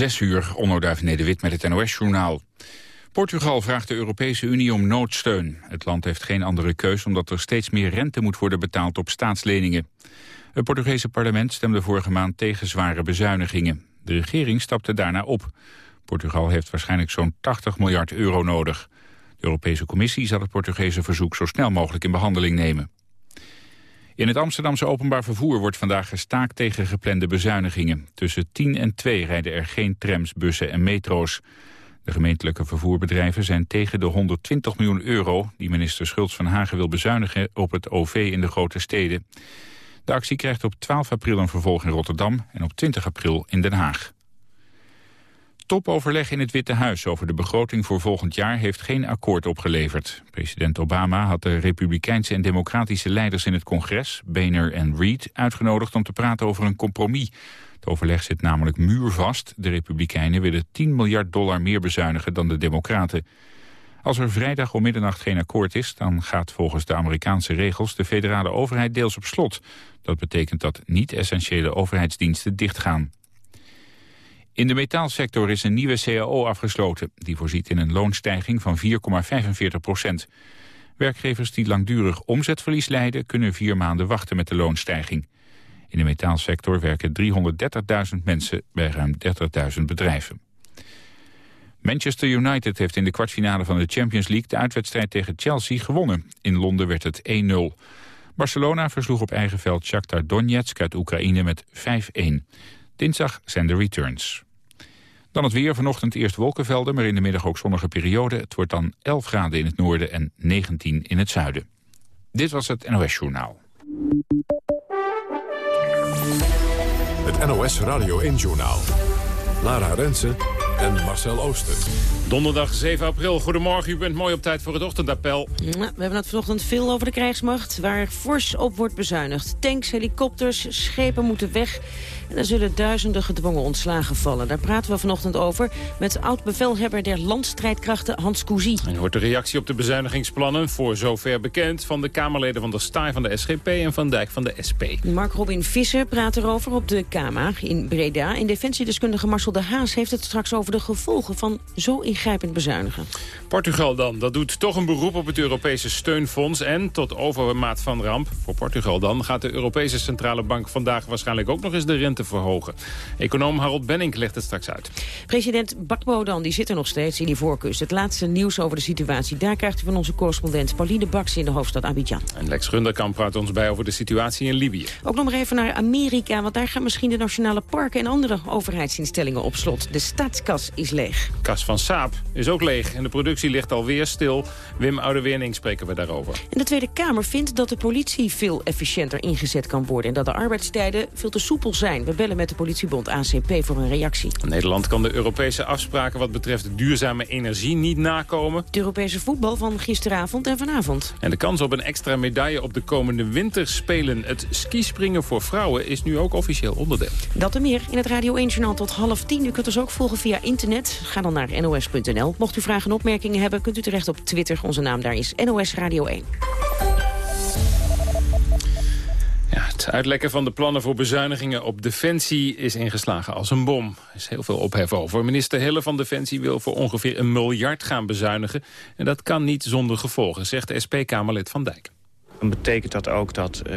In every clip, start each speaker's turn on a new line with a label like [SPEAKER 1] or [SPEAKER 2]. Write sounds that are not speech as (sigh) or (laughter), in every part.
[SPEAKER 1] Zes uur, Onnoduif Nederwit met het NOS-journaal. Portugal vraagt de Europese Unie om noodsteun. Het land heeft geen andere keus omdat er steeds meer rente moet worden betaald op staatsleningen. Het Portugese parlement stemde vorige maand tegen zware bezuinigingen. De regering stapte daarna op. Portugal heeft waarschijnlijk zo'n 80 miljard euro nodig. De Europese Commissie zal het Portugese verzoek zo snel mogelijk in behandeling nemen. In het Amsterdamse openbaar vervoer wordt vandaag gestaakt tegen geplande bezuinigingen. Tussen 10 en 2 rijden er geen trams, bussen en metro's. De gemeentelijke vervoerbedrijven zijn tegen de 120 miljoen euro... die minister Schultz van Hagen wil bezuinigen op het OV in de grote steden. De actie krijgt op 12 april een vervolg in Rotterdam en op 20 april in Den Haag. Topoverleg in het Witte Huis over de begroting voor volgend jaar heeft geen akkoord opgeleverd. President Obama had de republikeinse en democratische leiders in het congres, Boehner en Reid, uitgenodigd om te praten over een compromis. Het overleg zit namelijk muurvast. De republikeinen willen 10 miljard dollar meer bezuinigen dan de democraten. Als er vrijdag om middernacht geen akkoord is... dan gaat volgens de Amerikaanse regels de federale overheid deels op slot. Dat betekent dat niet-essentiële overheidsdiensten dichtgaan. In de metaalsector is een nieuwe CAO afgesloten. Die voorziet in een loonstijging van 4,45 procent. Werkgevers die langdurig omzetverlies lijden... kunnen vier maanden wachten met de loonstijging. In de metaalsector werken 330.000 mensen bij ruim 30.000 bedrijven. Manchester United heeft in de kwartfinale van de Champions League... de uitwedstrijd tegen Chelsea gewonnen. In Londen werd het 1-0. Barcelona versloeg op eigen veld Shakhtar Donetsk uit Oekraïne met 5-1. Dinsdag zijn de returns. Dan het weer. Vanochtend eerst wolkenvelden, maar in de middag ook zonnige periode. Het wordt dan 11 graden in het noorden en 19 in het zuiden. Dit was het NOS Journaal.
[SPEAKER 2] Het NOS Radio 1 Journaal. Lara Rensen en Marcel Ooster.
[SPEAKER 3] Donderdag 7 april. Goedemorgen, u bent mooi op tijd voor het ochtendappel.
[SPEAKER 4] we hebben het vanochtend veel over de krijgsmacht, waar fors op wordt bezuinigd. Tanks, helikopters, schepen moeten weg. En er zullen duizenden gedwongen ontslagen vallen. Daar praten we vanochtend over met oud-bevelhebber der landstrijdkrachten Hans Cousy.
[SPEAKER 3] En hoort de reactie op de bezuinigingsplannen, voor zover bekend... van de Kamerleden van de Staaij van de SGP en Van Dijk van de SP.
[SPEAKER 4] Mark Robin Visser praat erover op de KMA in Breda. En defensiedeskundige Marcel de Haas heeft het straks over de gevolgen... van zo ingrijpend bezuinigen.
[SPEAKER 3] Portugal dan, dat doet toch een beroep op het Europese steunfonds... en tot overmaat van ramp, voor Portugal dan... gaat de Europese Centrale Bank vandaag waarschijnlijk ook nog eens de rente verhogen. Econoom Harold Benning legt het straks uit.
[SPEAKER 4] President Bakbo dan, die zit er nog steeds in die voorkust. Het laatste nieuws over de situatie. Daar krijgt u van onze correspondent Pauline Baks in de hoofdstad Abidjan.
[SPEAKER 3] En Lex Gunderkamp praat ons bij over de situatie in Libië.
[SPEAKER 4] Ook nog maar even naar Amerika, want daar gaan misschien de nationale parken en andere overheidsinstellingen op slot. De staatskas is leeg.
[SPEAKER 3] Kas van Saap is ook leeg en de productie ligt alweer stil. Wim Oudewerning spreken we daarover.
[SPEAKER 4] En de Tweede Kamer vindt dat de politie veel efficiënter ingezet kan worden... en dat de arbeidstijden veel te soepel zijn. We bellen met de politiebond ACP voor een reactie.
[SPEAKER 3] Nederland kan de Europese afspraken wat betreft duurzame energie niet nakomen.
[SPEAKER 4] Het Europese voetbal van gisteravond en vanavond.
[SPEAKER 3] En de kans op een extra medaille op de komende winterspelen. Het skispringen voor vrouwen is nu ook officieel onderdeel.
[SPEAKER 4] Dat en meer in het Radio 1-journaal tot half tien. U kunt ons ook volgen via internet. Ga dan naar nos.nl. Mocht u vragen en opmerkingen hebben, kunt u terecht op Twitter. Onze naam daar is NOS Radio 1.
[SPEAKER 3] Ja, het uitlekken van de plannen voor bezuinigingen op Defensie is ingeslagen als een bom. Er is heel veel ophef over. Minister Hille van Defensie wil voor ongeveer een miljard gaan bezuinigen. En dat kan niet zonder gevolgen, zegt SP-Kamerlid Van Dijk.
[SPEAKER 5] Dan betekent dat ook dat, uh,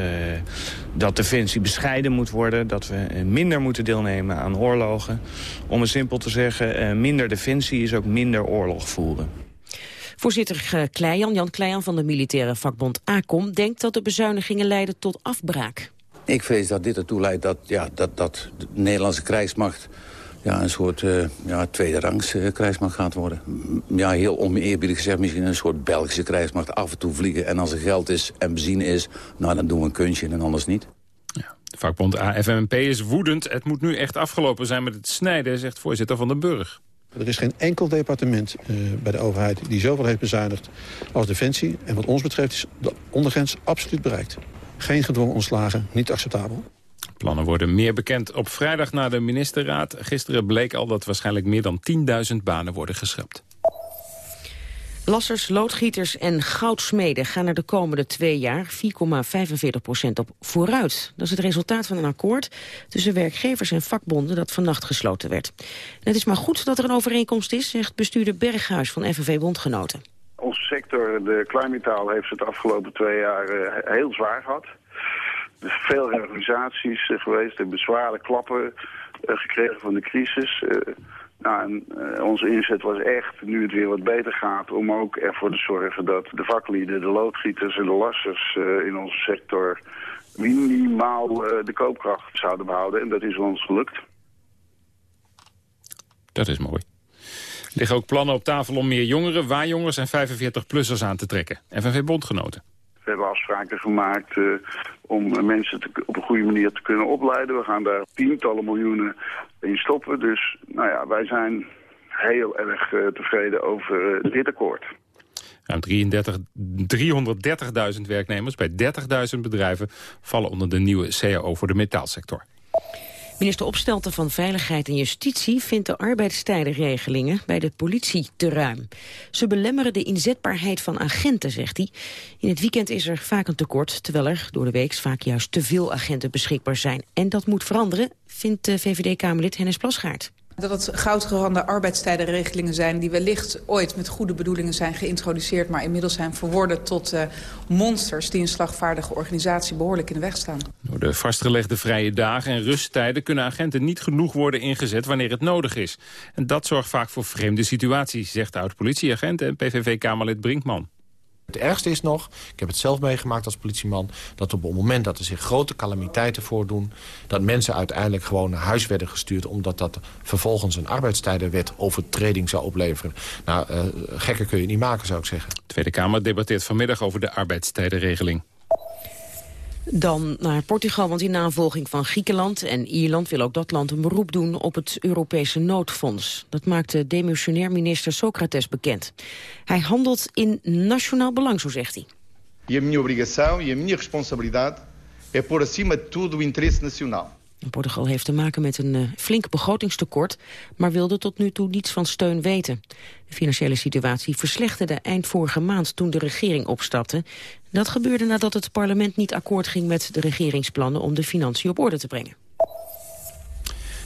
[SPEAKER 5] dat Defensie bescheiden moet worden. Dat we minder moeten deelnemen aan oorlogen. Om het simpel te zeggen, uh, minder Defensie is ook minder oorlog voeren.
[SPEAKER 4] Voorzitter Kleijan, Jan Kleijan van de militaire vakbond ACOM... denkt dat de bezuinigingen leiden tot afbraak.
[SPEAKER 6] Ik vrees dat dit ertoe leidt dat, ja, dat, dat de Nederlandse krijgsmacht... Ja, een soort uh, ja, tweede rangs uh, krijgsmacht gaat worden. Ja, heel oneerbiedig gezegd, misschien een soort Belgische krijgsmacht. Af en toe vliegen en als er geld is en benzine is... nou, dan doen we een kunstje en anders niet.
[SPEAKER 3] Ja, de vakbond AFMP is woedend. Het moet nu echt afgelopen zijn met het snijden, zegt voorzitter Van den Burg.
[SPEAKER 7] Er is geen enkel departement uh, bij de overheid die zoveel heeft bezuinigd als Defensie. En wat ons betreft is de ondergrens absoluut bereikt. Geen gedwongen ontslagen, niet acceptabel.
[SPEAKER 3] Plannen worden meer bekend op vrijdag na de ministerraad. Gisteren bleek al dat waarschijnlijk meer dan 10.000 banen worden geschrapt.
[SPEAKER 4] Lassers, loodgieters en goudsmeden gaan er de komende twee jaar 4,45 procent op vooruit. Dat is het resultaat van een akkoord tussen werkgevers en vakbonden dat vannacht gesloten werd. En het is maar goed dat er een overeenkomst is, zegt bestuurder Berghuis van FNV Bondgenoten.
[SPEAKER 8] Onze sector, de kleinmetaal, heeft het de afgelopen twee jaar eh, heel zwaar gehad. Er zijn veel reorganisaties eh, geweest, hebben zware klappen eh, gekregen van de crisis... Nou, en, uh, onze inzet was echt, nu het weer wat beter gaat, om ook ervoor te zorgen dat de vaklieden, de loodgieters en de lassers uh, in onze sector minimaal uh, de koopkracht zouden behouden. En dat is ons gelukt.
[SPEAKER 3] Dat is mooi. Er liggen ook plannen op tafel om meer jongeren, waarjongers en 45-plussers aan te trekken. FNV-bondgenoten.
[SPEAKER 8] We hebben afspraken gemaakt uh, om mensen te, op een goede manier te kunnen opleiden. We gaan daar tientallen miljoenen in stoppen. Dus nou ja, wij zijn heel erg uh, tevreden over uh, dit akkoord.
[SPEAKER 3] Ruim 330.000 werknemers bij 30.000 bedrijven vallen onder de nieuwe CAO voor de metaalsector.
[SPEAKER 4] Minister Opstelten van Veiligheid en Justitie vindt de arbeidstijdenregelingen bij de politie te ruim. Ze belemmeren de inzetbaarheid van agenten, zegt hij. In het weekend is er vaak een tekort, terwijl er door de week vaak juist te veel agenten beschikbaar zijn. En dat moet veranderen, vindt VVD-Kamerlid Hennis Plasgaard.
[SPEAKER 9] Dat het goudgerande arbeidstijdenregelingen zijn die wellicht ooit met goede bedoelingen zijn geïntroduceerd, maar inmiddels zijn verworden tot uh, monsters die een slagvaardige organisatie behoorlijk in de weg staan.
[SPEAKER 3] Door de vastgelegde vrije dagen en rusttijden kunnen agenten niet genoeg worden ingezet wanneer het nodig is. En dat zorgt vaak voor vreemde situaties, zegt oud-politieagent en PVV-Kamerlid Brinkman.
[SPEAKER 10] Het ergste is nog, ik heb het zelf meegemaakt als politieman... dat op het moment dat er zich grote calamiteiten voordoen... dat mensen uiteindelijk gewoon naar huis werden gestuurd... omdat dat vervolgens een arbeidstijdenwet overtreding zou opleveren. Nou, uh, gekker kun je niet maken, zou ik zeggen. De
[SPEAKER 3] Tweede Kamer debatteert vanmiddag over de arbeidstijdenregeling.
[SPEAKER 4] Dan naar Portugal, want in navolging van Griekenland en Ierland... wil ook dat land een beroep doen op het Europese noodfonds. Dat maakte demissionair minister Socrates bekend. Hij handelt in nationaal belang, zo zegt hij.
[SPEAKER 11] E a minha obrigação e a minha responsabilidade é por acima de tudo o interesse nacional.
[SPEAKER 4] Portugal heeft te maken met een uh, flink begrotingstekort... maar wilde tot nu toe niets van steun weten. De financiële situatie verslechterde eind vorige maand toen de regering opstapte. Dat gebeurde nadat het parlement niet akkoord ging met de regeringsplannen... om de financiën op orde te brengen.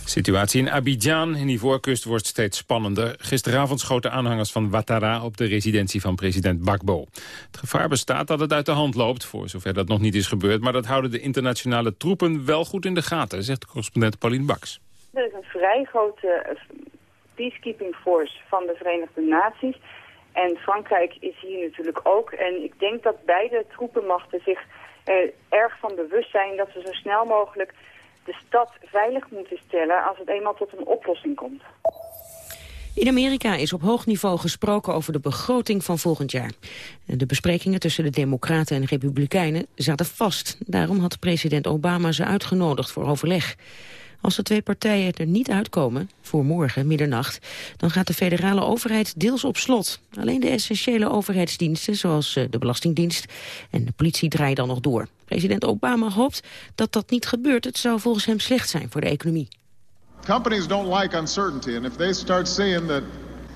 [SPEAKER 3] De situatie in Abidjan in die voorkust wordt steeds spannender. Gisteravond schoten aanhangers van Ouattara op de residentie van president Bakbo. Het gevaar bestaat dat het uit de hand loopt, voor zover dat nog niet is gebeurd. Maar dat houden de internationale troepen wel goed in de gaten, zegt correspondent Pauline Baks.
[SPEAKER 12] Er is een vrij grote peacekeeping force van de Verenigde Naties. En Frankrijk is hier natuurlijk ook. En ik denk dat beide troepenmachten zich eh, erg van bewust zijn dat ze zo snel mogelijk de stad veilig moeten stellen als het eenmaal tot een oplossing komt.
[SPEAKER 4] In Amerika is op hoog niveau gesproken over de begroting van volgend jaar. De besprekingen tussen de Democraten en Republikeinen zaten vast. Daarom had president Obama ze uitgenodigd voor overleg. Als de twee partijen er niet uitkomen, voor morgen, middernacht... dan gaat de federale overheid deels op slot. Alleen de essentiële overheidsdiensten, zoals eh, de Belastingdienst en de politie, draaien dan nog door. President Obama hoopt dat dat niet gebeurt. Het zou volgens hem slecht zijn voor de economie.
[SPEAKER 13] Companies don't like uncertainty. And if they start seeing that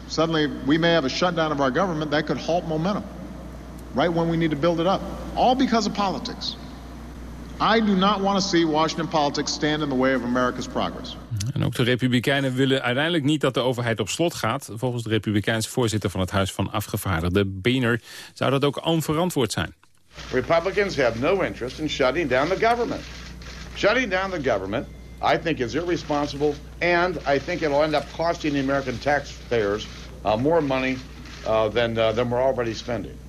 [SPEAKER 13] suddenly we may have a shutdown of our government... that could halt momentum. Right when we need to build it up. All because of politics. I do not want to see Washington politics stand in the way of America's progress.
[SPEAKER 3] En ook de Republikeinen willen uiteindelijk niet dat de overheid op slot gaat. Volgens de Republikeinse voorzitter van het Huis van Afgevaardigden, Boehner, zou dat ook onverantwoord zijn.
[SPEAKER 11] Republicans have no interest in shutting down the government. Shutting down the government, I think, is irresponsible, and I think it'll end up costing the American taxpayers uh, more money uh, than, uh, than we're already spending.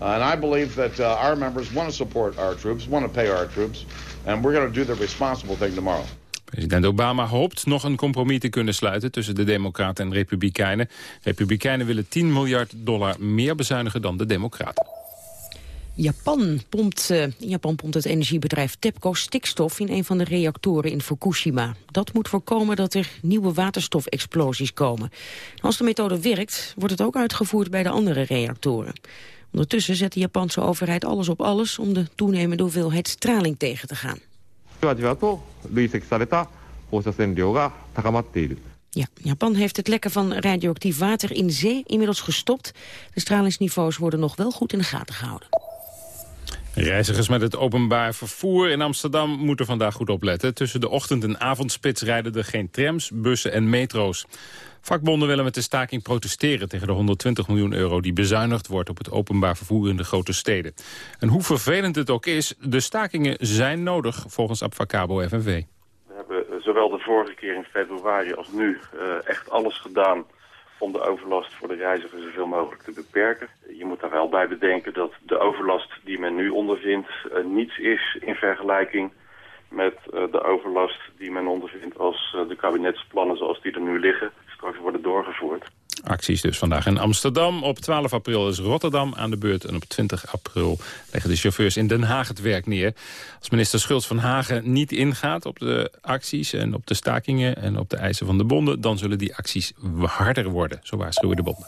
[SPEAKER 11] And I believe that uh, our members want to support our troops, want to pay our troops, and we're going to do the responsible thing tomorrow.
[SPEAKER 3] President Obama hoopt nog een compromis te kunnen sluiten tussen de Democraten en Republikeinen. Republikeinen willen 10 miljard dollar meer bezuinigen dan de Democraten.
[SPEAKER 4] Japan pompt, uh, Japan pompt het energiebedrijf TEPCO stikstof in een van de reactoren in Fukushima. Dat moet voorkomen dat er nieuwe waterstofexplosies komen. Als de methode werkt, wordt het ook uitgevoerd bij de andere reactoren. Ondertussen zet de Japanse overheid alles op alles om de toenemende hoeveelheid straling tegen te gaan. Ja, Japan heeft het lekken van radioactief water in zee inmiddels gestopt. De stralingsniveaus worden nog wel goed in de gaten gehouden.
[SPEAKER 3] Reizigers met het openbaar vervoer in Amsterdam moeten vandaag goed opletten. Tussen de ochtend- en avondspits rijden er geen trams, bussen en metro's. Vakbonden willen met de staking protesteren tegen de 120 miljoen euro... die bezuinigd wordt op het openbaar vervoer in de grote steden. En hoe vervelend het ook is, de stakingen zijn nodig volgens Abfacabo FNV.
[SPEAKER 14] We hebben zowel de vorige keer in februari als nu uh, echt alles gedaan om de overlast voor de reizigers zoveel mogelijk te beperken. Je moet daar wel bij bedenken dat de overlast die men nu ondervindt uh, niets is in vergelijking met de overlast die men ondervindt als de kabinetsplannen zoals die er nu liggen straks worden doorgevoerd.
[SPEAKER 3] Acties dus vandaag in Amsterdam. Op 12 april is Rotterdam aan de beurt. En op 20 april leggen de chauffeurs in Den Haag het werk neer. Als minister Schultz van Hagen niet ingaat op de acties... en op de stakingen en op de eisen van de bonden... dan zullen die acties harder worden, zo waarschuwen de bonden.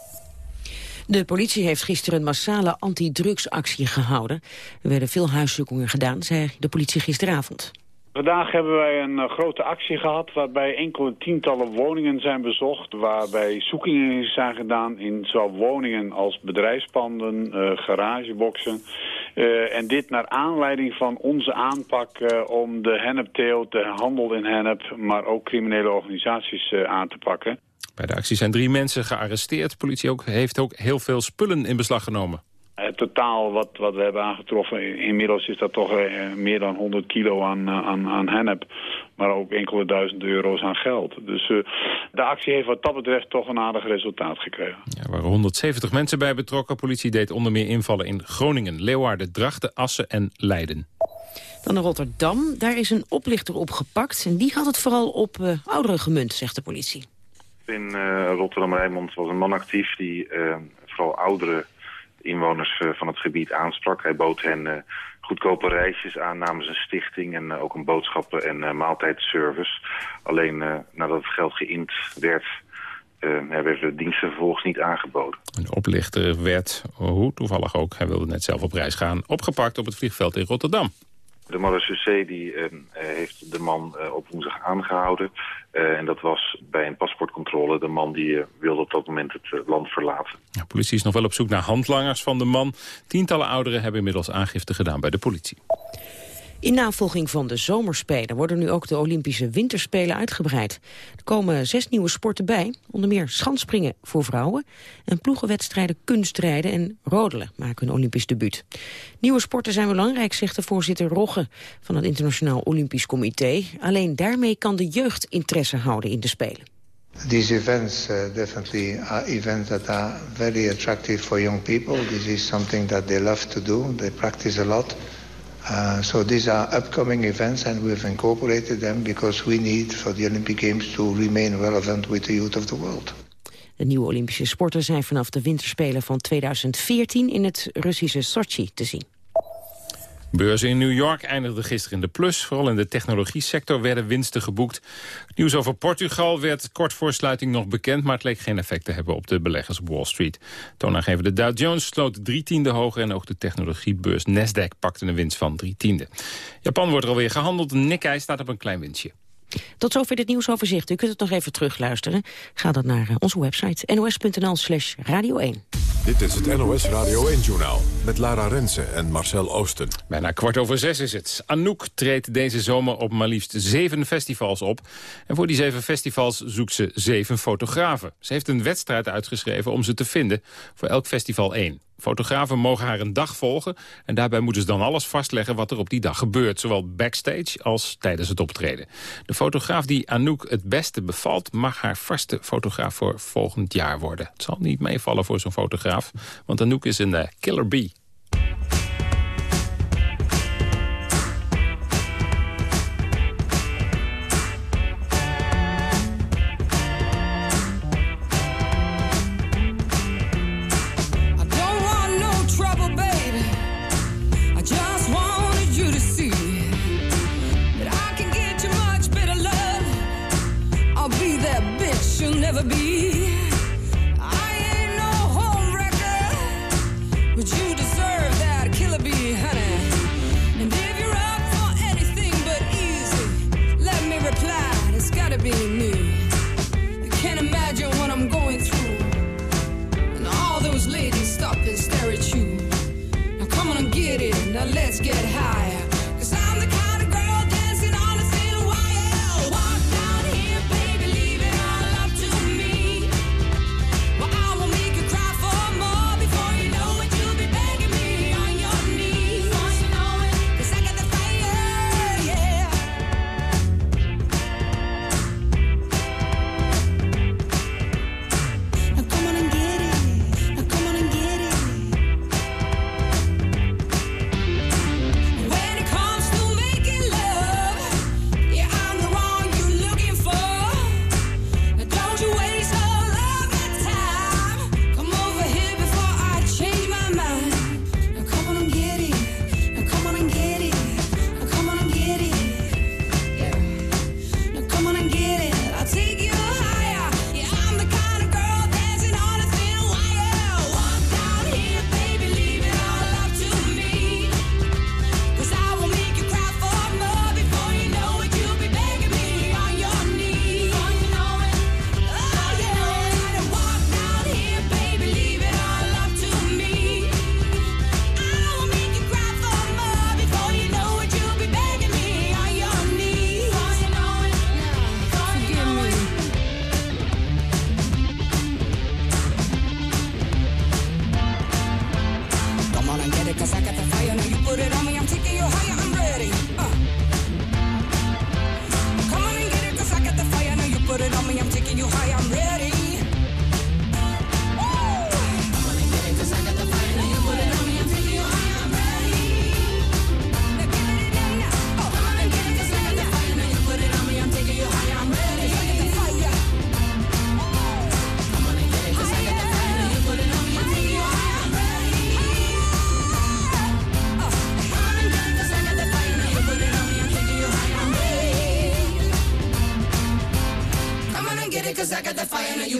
[SPEAKER 4] De politie heeft gisteren een massale antidrugsactie gehouden. Er werden veel huiszoekingen gedaan, zei de politie gisteravond.
[SPEAKER 15] Vandaag hebben wij een uh, grote actie gehad waarbij enkele tientallen woningen zijn bezocht. Waarbij zoekingen zijn gedaan in zowel woningen als bedrijfspanden, uh, garageboxen. Uh, en dit naar aanleiding van onze aanpak om de hennepteelt, de handel in hennep, maar ook criminele organisaties aan te pakken.
[SPEAKER 3] Bij de actie zijn drie mensen gearresteerd. De politie ook, heeft ook heel veel spullen in beslag genomen.
[SPEAKER 15] Het totaal wat, wat we hebben aangetroffen, inmiddels is dat toch uh, meer dan 100 kilo aan, aan, aan hennep. Maar ook enkele duizend euro's aan geld. Dus uh, de actie heeft wat dat betreft toch een aardig resultaat gekregen.
[SPEAKER 3] Ja, er waren 170 mensen bij betrokken. Politie deed onder meer invallen in Groningen, Leeuwarden, Drachten, Assen en Leiden.
[SPEAKER 4] Dan naar Rotterdam. Daar is een oplichter opgepakt. En die had het vooral op uh, ouderen gemunt, zegt de politie.
[SPEAKER 16] In Rotterdam-Rijnmond was een man actief die vooral ouderen inwoners uh, van het gebied aansprak. Hij bood hen uh, goedkope reisjes aan namens een stichting en uh, ook een boodschappen- en maaltijdservice. Alleen nadat het geld geïnd werd, werden de diensten vervolgens niet aangeboden.
[SPEAKER 3] Een oplichter werd, hoe toevallig ook, hij wilde net zelf op reis gaan, opgepakt op het vliegveld in Rotterdam.
[SPEAKER 16] De marechaussee die, uh, heeft de man uh, op woensdag aangehouden. Uh, en dat was bij een paspoortcontrole de man die wilde op dat moment het land verlaten.
[SPEAKER 3] De politie is nog wel op zoek naar handlangers van de man. Tientallen ouderen hebben inmiddels aangifte gedaan bij de politie.
[SPEAKER 4] In navolging van de zomerspelen worden nu ook de Olympische winterspelen uitgebreid. Er komen zes nieuwe sporten bij, onder meer schansspringen voor vrouwen... en ploegenwedstrijden kunstrijden en rodelen maken een Olympisch debuut. Nieuwe sporten zijn belangrijk, zegt de voorzitter Rogge van het Internationaal Olympisch Comité. Alleen daarmee kan de jeugd interesse houden in de Spelen.
[SPEAKER 17] These events uh, definitely are events that are very attractive for young people. This is something that they love to do. They practice a lot. Uh, so these are upcoming events and we've incorporated them because we need for the Olympic Games to remain relevant with the youth of the world.
[SPEAKER 4] De nieuwe Olympische sporten zijn vanaf de winterspelen van 2014 in het Russische Sochi te zien.
[SPEAKER 3] Beurzen in New York eindigden gisteren in de plus. Vooral in de technologie-sector werden winsten geboekt. Nieuws over Portugal werd kort voor sluiting nog bekend... maar het leek geen effect te hebben op de beleggers op Wall Street. Toonaangevende Dow Jones sloot drie tiende hoger... en ook de technologiebeurs Nasdaq pakte een winst van drie tiende. Japan wordt er alweer gehandeld. Nikkei staat op een klein winstje.
[SPEAKER 4] Tot zover dit nieuwsoverzicht. U kunt het nog even terugluisteren. Ga dan naar onze website nos.nl slash radio 1.
[SPEAKER 2] Dit is het NOS Radio 1-journaal met Lara Rensen en Marcel Oosten.
[SPEAKER 3] Bijna kwart over zes is het. Anouk treedt deze zomer op maar liefst zeven festivals op. En voor die zeven festivals zoekt ze zeven fotografen. Ze heeft een wedstrijd uitgeschreven om ze te vinden voor elk festival één. Fotografen mogen haar een dag volgen en daarbij moeten ze dan alles vastleggen wat er op die dag gebeurt. Zowel backstage als tijdens het optreden. De fotograaf die Anouk het beste bevalt mag haar vaste fotograaf voor volgend jaar worden. Het zal niet meevallen voor zo'n fotograaf, want Anouk is een uh, killer bee.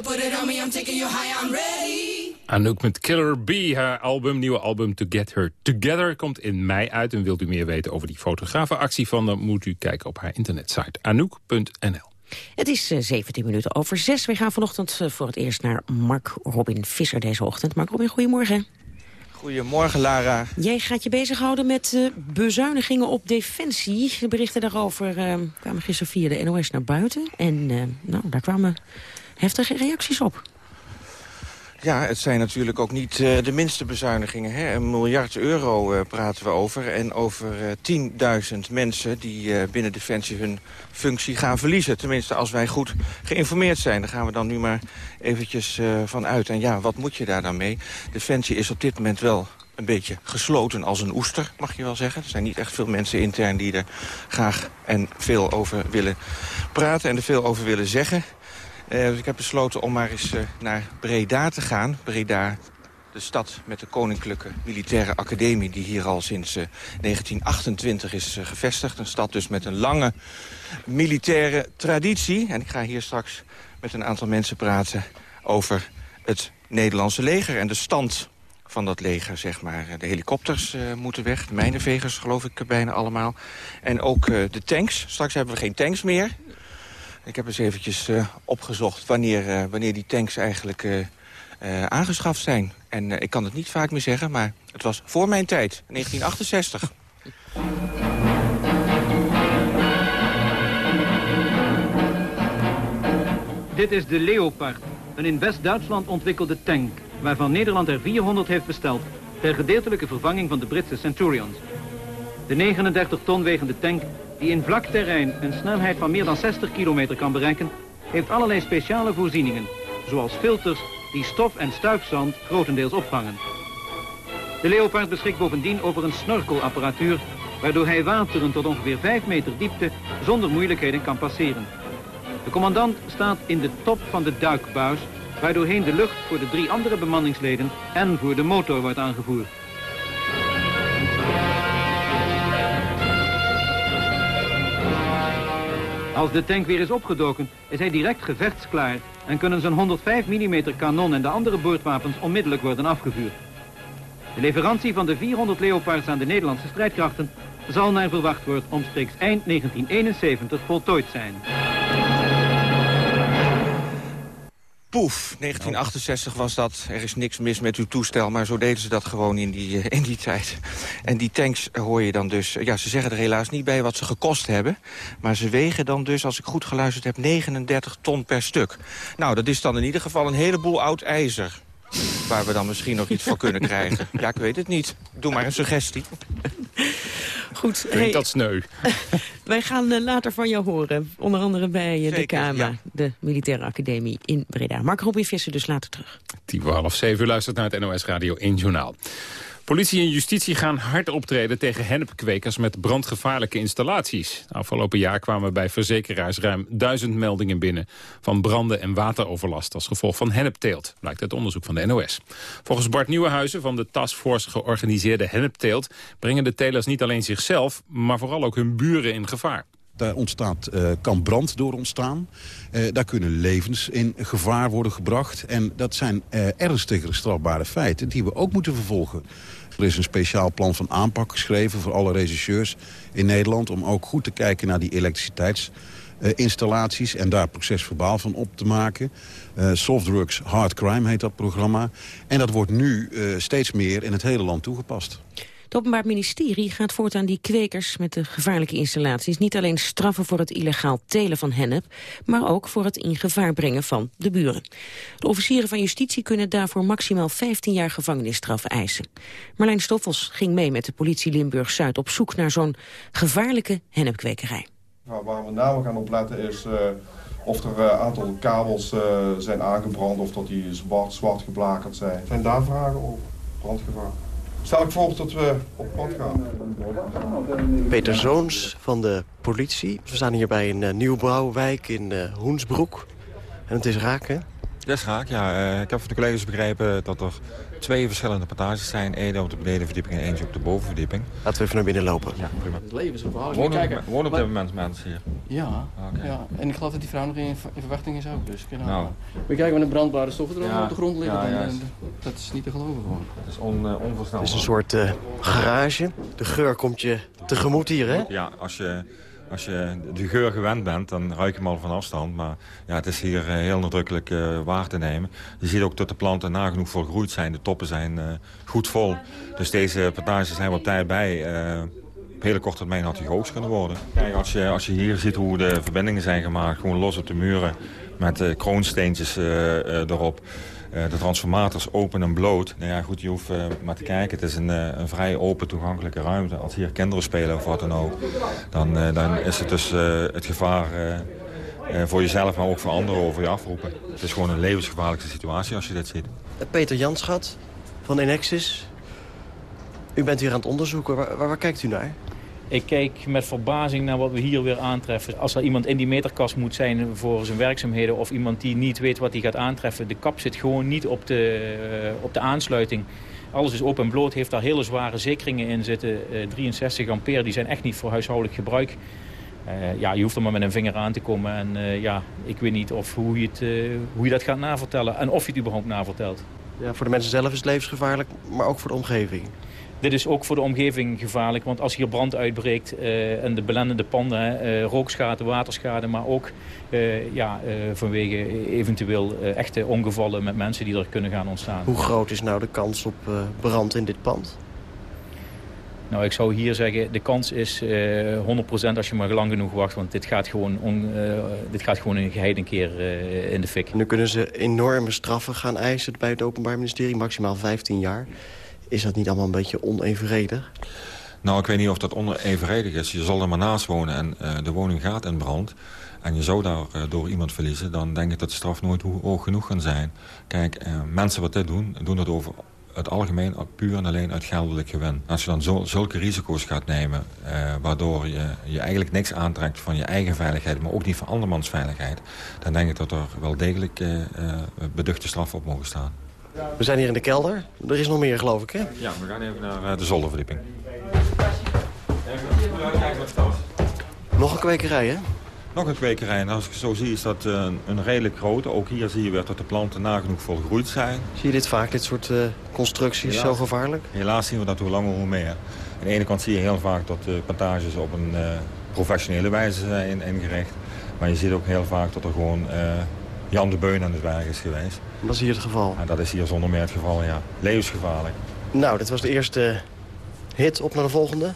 [SPEAKER 3] Put it on me, I'm taking you high, I'm ready. Anouk met Killer B, haar album, nieuwe album To Get Her Together... komt in mei uit. En wilt u meer weten over die fotografenactie van... dan moet u kijken op haar internetsite anouk.nl.
[SPEAKER 4] Het is 17 minuten over 6. We gaan vanochtend voor het eerst naar Mark Robin Visser deze ochtend. Mark Robin, goedemorgen.
[SPEAKER 18] Goedemorgen, Lara.
[SPEAKER 4] Jij gaat je bezighouden met uh, bezuinigingen op defensie. De berichten daarover uh, kwamen gisteren via de NOS naar buiten. En uh, nou, daar kwamen heftige reacties op.
[SPEAKER 18] Ja, het zijn natuurlijk ook niet uh, de minste bezuinigingen. Hè? Een miljard euro uh, praten we over. En over uh, 10.000 mensen die binnen Defensie hun functie gaan verliezen. Tenminste, als wij goed geïnformeerd zijn. Daar gaan we dan nu maar eventjes van uit. En ja, wat moet je daar dan mee? Defensie is op dit moment wel een beetje gesloten als een oester, mag je wel zeggen. Er zijn niet echt veel mensen intern die er graag en veel over willen praten... en er veel over willen zeggen... Uh, dus ik heb besloten om maar eens uh, naar Breda te gaan. Breda, de stad met de Koninklijke Militaire Academie... die hier al sinds uh, 1928 is gevestigd. Een stad dus met een lange militaire traditie. En ik ga hier straks met een aantal mensen praten over het Nederlandse leger... en de stand van dat leger, zeg maar. De helikopters moeten weg, de mijnenvegers geloof ik bijna allemaal. En ook de tanks. Straks hebben we geen tanks meer. Ik heb eens eventjes uh, opgezocht wanneer, uh, wanneer die tanks eigenlijk uh, aangeschaft zijn. En ik kan het niet vaak meer zeggen, maar het was voor mijn tijd, 1968.
[SPEAKER 19] Dit is de Leopard, een in West-Duitsland ontwikkelde tank... waarvan Nederland er 400 heeft besteld... ter gedeeltelijke vervanging van de Britse Centurions. De 39 ton wegende tank die in vlak terrein een snelheid van meer dan 60 kilometer kan bereiken, heeft allerlei speciale voorzieningen, zoals filters die stof en stuifzand grotendeels opvangen. De Leopard beschikt bovendien over een snorkelapparatuur, waardoor hij wateren tot ongeveer 5 meter diepte zonder moeilijkheden kan passeren. De commandant staat in de top van de duikbuis, waardoorheen de lucht voor de drie andere bemanningsleden en voor de motor wordt aangevoerd. Als de tank weer is opgedoken, is hij direct gevechtsklaar en kunnen zijn 105 mm kanon en de andere boordwapens onmiddellijk worden afgevuurd. De leverantie van de 400 Leopards aan de Nederlandse strijdkrachten zal naar verwacht wordt omstreeks eind 1971 voltooid zijn.
[SPEAKER 18] Poef, 1968 was dat. Er is niks mis met uw toestel, maar zo deden ze dat gewoon in die, uh, in die tijd. En die tanks hoor je dan dus... Ja, ze zeggen er helaas niet bij wat ze gekost hebben. Maar ze wegen dan dus, als ik goed geluisterd heb, 39 ton per stuk. Nou, dat is dan in ieder geval een heleboel oud ijzer. Waar we dan misschien nog iets voor kunnen krijgen. Ja, ik weet het niet. Doe maar een suggestie.
[SPEAKER 4] Goed.
[SPEAKER 3] Hey, dat sneu. (laughs)
[SPEAKER 4] wij gaan uh, later van jou horen. Onder andere bij uh, de KMA,
[SPEAKER 18] ja.
[SPEAKER 4] de Militaire Academie in Breda. Mark Robin Visser dus later terug.
[SPEAKER 3] Tien voor half zeven u luistert naar het NOS Radio 1 Journaal. Politie en justitie gaan hard optreden tegen hennepkwekers met brandgevaarlijke installaties. Afgelopen jaar kwamen bij verzekeraars ruim duizend meldingen binnen... van branden en wateroverlast als gevolg van hennepteelt, blijkt uit onderzoek van de NOS. Volgens Bart Nieuwenhuizen van de Taskforce georganiseerde hennepteelt... brengen de telers niet alleen zichzelf, maar vooral ook hun buren in gevaar.
[SPEAKER 20] Daar ontstaat, uh, kan brand door ontstaan. Uh, daar kunnen levens in gevaar worden gebracht. En dat zijn uh, ernstige strafbare feiten die we ook moeten vervolgen. Er is een speciaal plan van aanpak geschreven voor alle regisseurs in Nederland... om ook goed te kijken naar die elektriciteitsinstallaties... en daar procesverbaal van op te maken. Soft Drugs Hard Crime heet dat programma. En dat wordt nu steeds meer in het hele land toegepast.
[SPEAKER 4] Het Openbaar Ministerie gaat voortaan die kwekers met de gevaarlijke installaties niet alleen straffen voor het illegaal telen van hennep, maar ook voor het in gevaar brengen van de buren. De officieren van justitie kunnen daarvoor maximaal 15 jaar gevangenisstraf eisen. Marlijn Stoffels ging mee met de politie Limburg-Zuid op zoek naar zo'n gevaarlijke hennepkwekerij.
[SPEAKER 21] Nou, waar we name gaan opletten is uh, of er een uh, aantal kabels uh, zijn aangebrand of dat die zwart, zwart geblakerd zijn. Zijn daar vragen over? Brandgevaar. Stel ik voor dat we op pad gaan.
[SPEAKER 22] Peter Zoons van de politie. We staan hier bij een uh, nieuwbouwwijk in uh, Hoensbroek. En het is raken.
[SPEAKER 23] Dat is raak, ja. Uh, ik heb van de collega's begrepen dat er twee verschillende partages zijn. Eén op de benedenverdieping en eentje op de bovenverdieping.
[SPEAKER 22] Laten we even naar binnen lopen.
[SPEAKER 23] Ja, prima.
[SPEAKER 24] Het leven is.
[SPEAKER 23] Wonen,
[SPEAKER 24] kijken,
[SPEAKER 23] wonen op dit moment mensen hier?
[SPEAKER 24] Ja, okay. ja, en ik geloof dat die vrouw nog in, in verwachting is ook. Dus, nou.
[SPEAKER 23] nou.
[SPEAKER 24] We kijken met de brandbare stoffen er ja, op de grond liggen.
[SPEAKER 23] Ja, ja.
[SPEAKER 24] En, dat is niet te geloven gewoon.
[SPEAKER 23] Het is on, uh, onvoorstelbaar.
[SPEAKER 22] Het is een soort uh, garage. De geur komt je tegemoet hier, hè?
[SPEAKER 23] Ja, als je als je de geur gewend bent, dan ruik je hem al van afstand. Maar ja, het is hier uh, heel nadrukkelijk uh, waar te nemen. Je ziet ook dat de planten nagenoeg volgroeid zijn. De toppen zijn uh, goed vol. Dus deze plantages zijn wat tijd bij. op hele korte termijn had hij geoogst kunnen worden. Kijk, als je, als je hier ziet hoe de verbindingen zijn gemaakt, gewoon los op de muren... met kroonsteentjes erop... Uh, de transformators open en bloot. Nou ja, goed, je hoeft uh, maar te kijken. Het is een, uh, een vrij open toegankelijke ruimte. Als hier kinderen spelen of wat dan ook, dan, is het dus het gevaar voor jezelf, maar ook voor anderen over je afroepen. Het is gewoon een levensgevaarlijke situatie als je dit ziet.
[SPEAKER 22] Peter Janschat van Enexis. U bent hier aan het onderzoeken. Waar, waar kijkt u naar?
[SPEAKER 25] Ik kijk met verbazing naar wat we hier weer aantreffen. Als er iemand in die meterkast moet zijn voor zijn werkzaamheden... of iemand die niet weet wat hij gaat aantreffen... de kap zit gewoon niet op de, uh, op de aansluiting. Alles is open en bloot, heeft daar hele zware zekeringen in zitten. Uh, 63 ampère, die zijn echt niet voor huishoudelijk gebruik. Uh, ja, je hoeft er maar met een vinger aan te komen. En ja, ik weet niet of hoe, je het, hoe je dat gaat navertellen en of je het überhaupt navertelt.
[SPEAKER 22] Ja, voor de mensen zelf is het levensgevaarlijk, maar ook voor de omgeving.
[SPEAKER 25] Dit is ook voor de omgeving gevaarlijk, want als hier brand uitbreekt uh, en de belendende panden, uh, rookschade, waterschade, maar ook uh, ja, vanwege eventueel echte ongevallen met mensen die er kunnen gaan ontstaan.
[SPEAKER 22] Hoe groot is nou de kans op brand in dit pand?
[SPEAKER 25] Nou, ik zou hier zeggen, de kans is 100% als je maar lang genoeg wacht. Want dit gaat gewoon, on, dit gaat gewoon een geheid keer in de fik.
[SPEAKER 22] Nu kunnen ze enorme straffen gaan eisen bij het Openbaar Ministerie, maximaal 15 jaar. Is dat niet allemaal een beetje onevenredig?
[SPEAKER 23] Nou, ik weet niet of dat onevenredig is. Je zal er maar naast wonen en uh, de woning gaat in brand... en je zou daar uh, door iemand verliezen... dan denk ik dat de straf nooit hoog genoeg kan zijn. Kijk, uh, mensen wat dit doen, doen dat over het algemeen puur en alleen uit geldelijk gewin. Als je dan zo, zulke risico's gaat nemen... waardoor je, je eigenlijk niks aantrekt van je eigen veiligheid... maar ook niet van andermans veiligheid... dan denk ik dat er wel degelijk beduchte straffen op mogen staan.
[SPEAKER 22] We zijn hier in de kelder. Er is nog meer, geloof ik, hè?
[SPEAKER 23] Ja, we gaan even naar de zolderverdieping.
[SPEAKER 22] Nog een kwekerij, hè?
[SPEAKER 23] Nog een kwekerij. En als ik zo zie is dat een, een redelijk grote. Ook hier zie je weer dat de planten nagenoeg volgroeid zijn.
[SPEAKER 22] Zie je dit vaak, dit soort uh, constructies,
[SPEAKER 23] helaas,
[SPEAKER 22] zo gevaarlijk?
[SPEAKER 23] Helaas zien we dat hoe langer hoe meer. Aan de ene kant zie je heel vaak dat de plantages op een uh, professionele wijze zijn ingericht. Maar je ziet ook heel vaak dat er gewoon uh, Jan de Beun aan het werk is geweest.
[SPEAKER 22] Dat is hier het geval?
[SPEAKER 23] En dat is hier zonder meer het geval, ja. Levensgevaarlijk.
[SPEAKER 22] Nou, dit was de eerste hit. Op naar de volgende?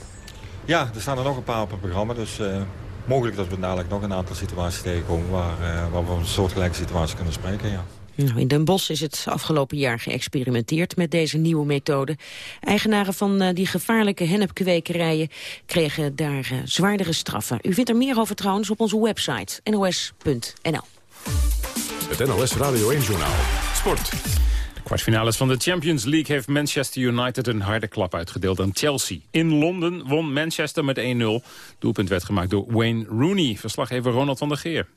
[SPEAKER 23] Ja, er staan er nog een paar op het programma. Dus uh, mogelijk dat we dadelijk nog een aantal situaties tegenkomen... waar, uh, waar we een soortgelijke situatie kunnen spreken, ja.
[SPEAKER 4] Nou, in Den Bosch is het afgelopen jaar geëxperimenteerd met deze nieuwe methode. Eigenaren van uh, die gevaarlijke hennepkwekerijen kregen daar uh, zwaardere straffen. U vindt er meer over trouwens op onze website nos.nl.
[SPEAKER 2] Het NOS Radio 1-journaal. Sport.
[SPEAKER 3] De kwartfinales van de Champions League heeft Manchester United een harde klap uitgedeeld aan Chelsea. In Londen won Manchester met 1-0. Doelpunt werd gemaakt door Wayne Rooney. Verslaggever Ronald van der Geer.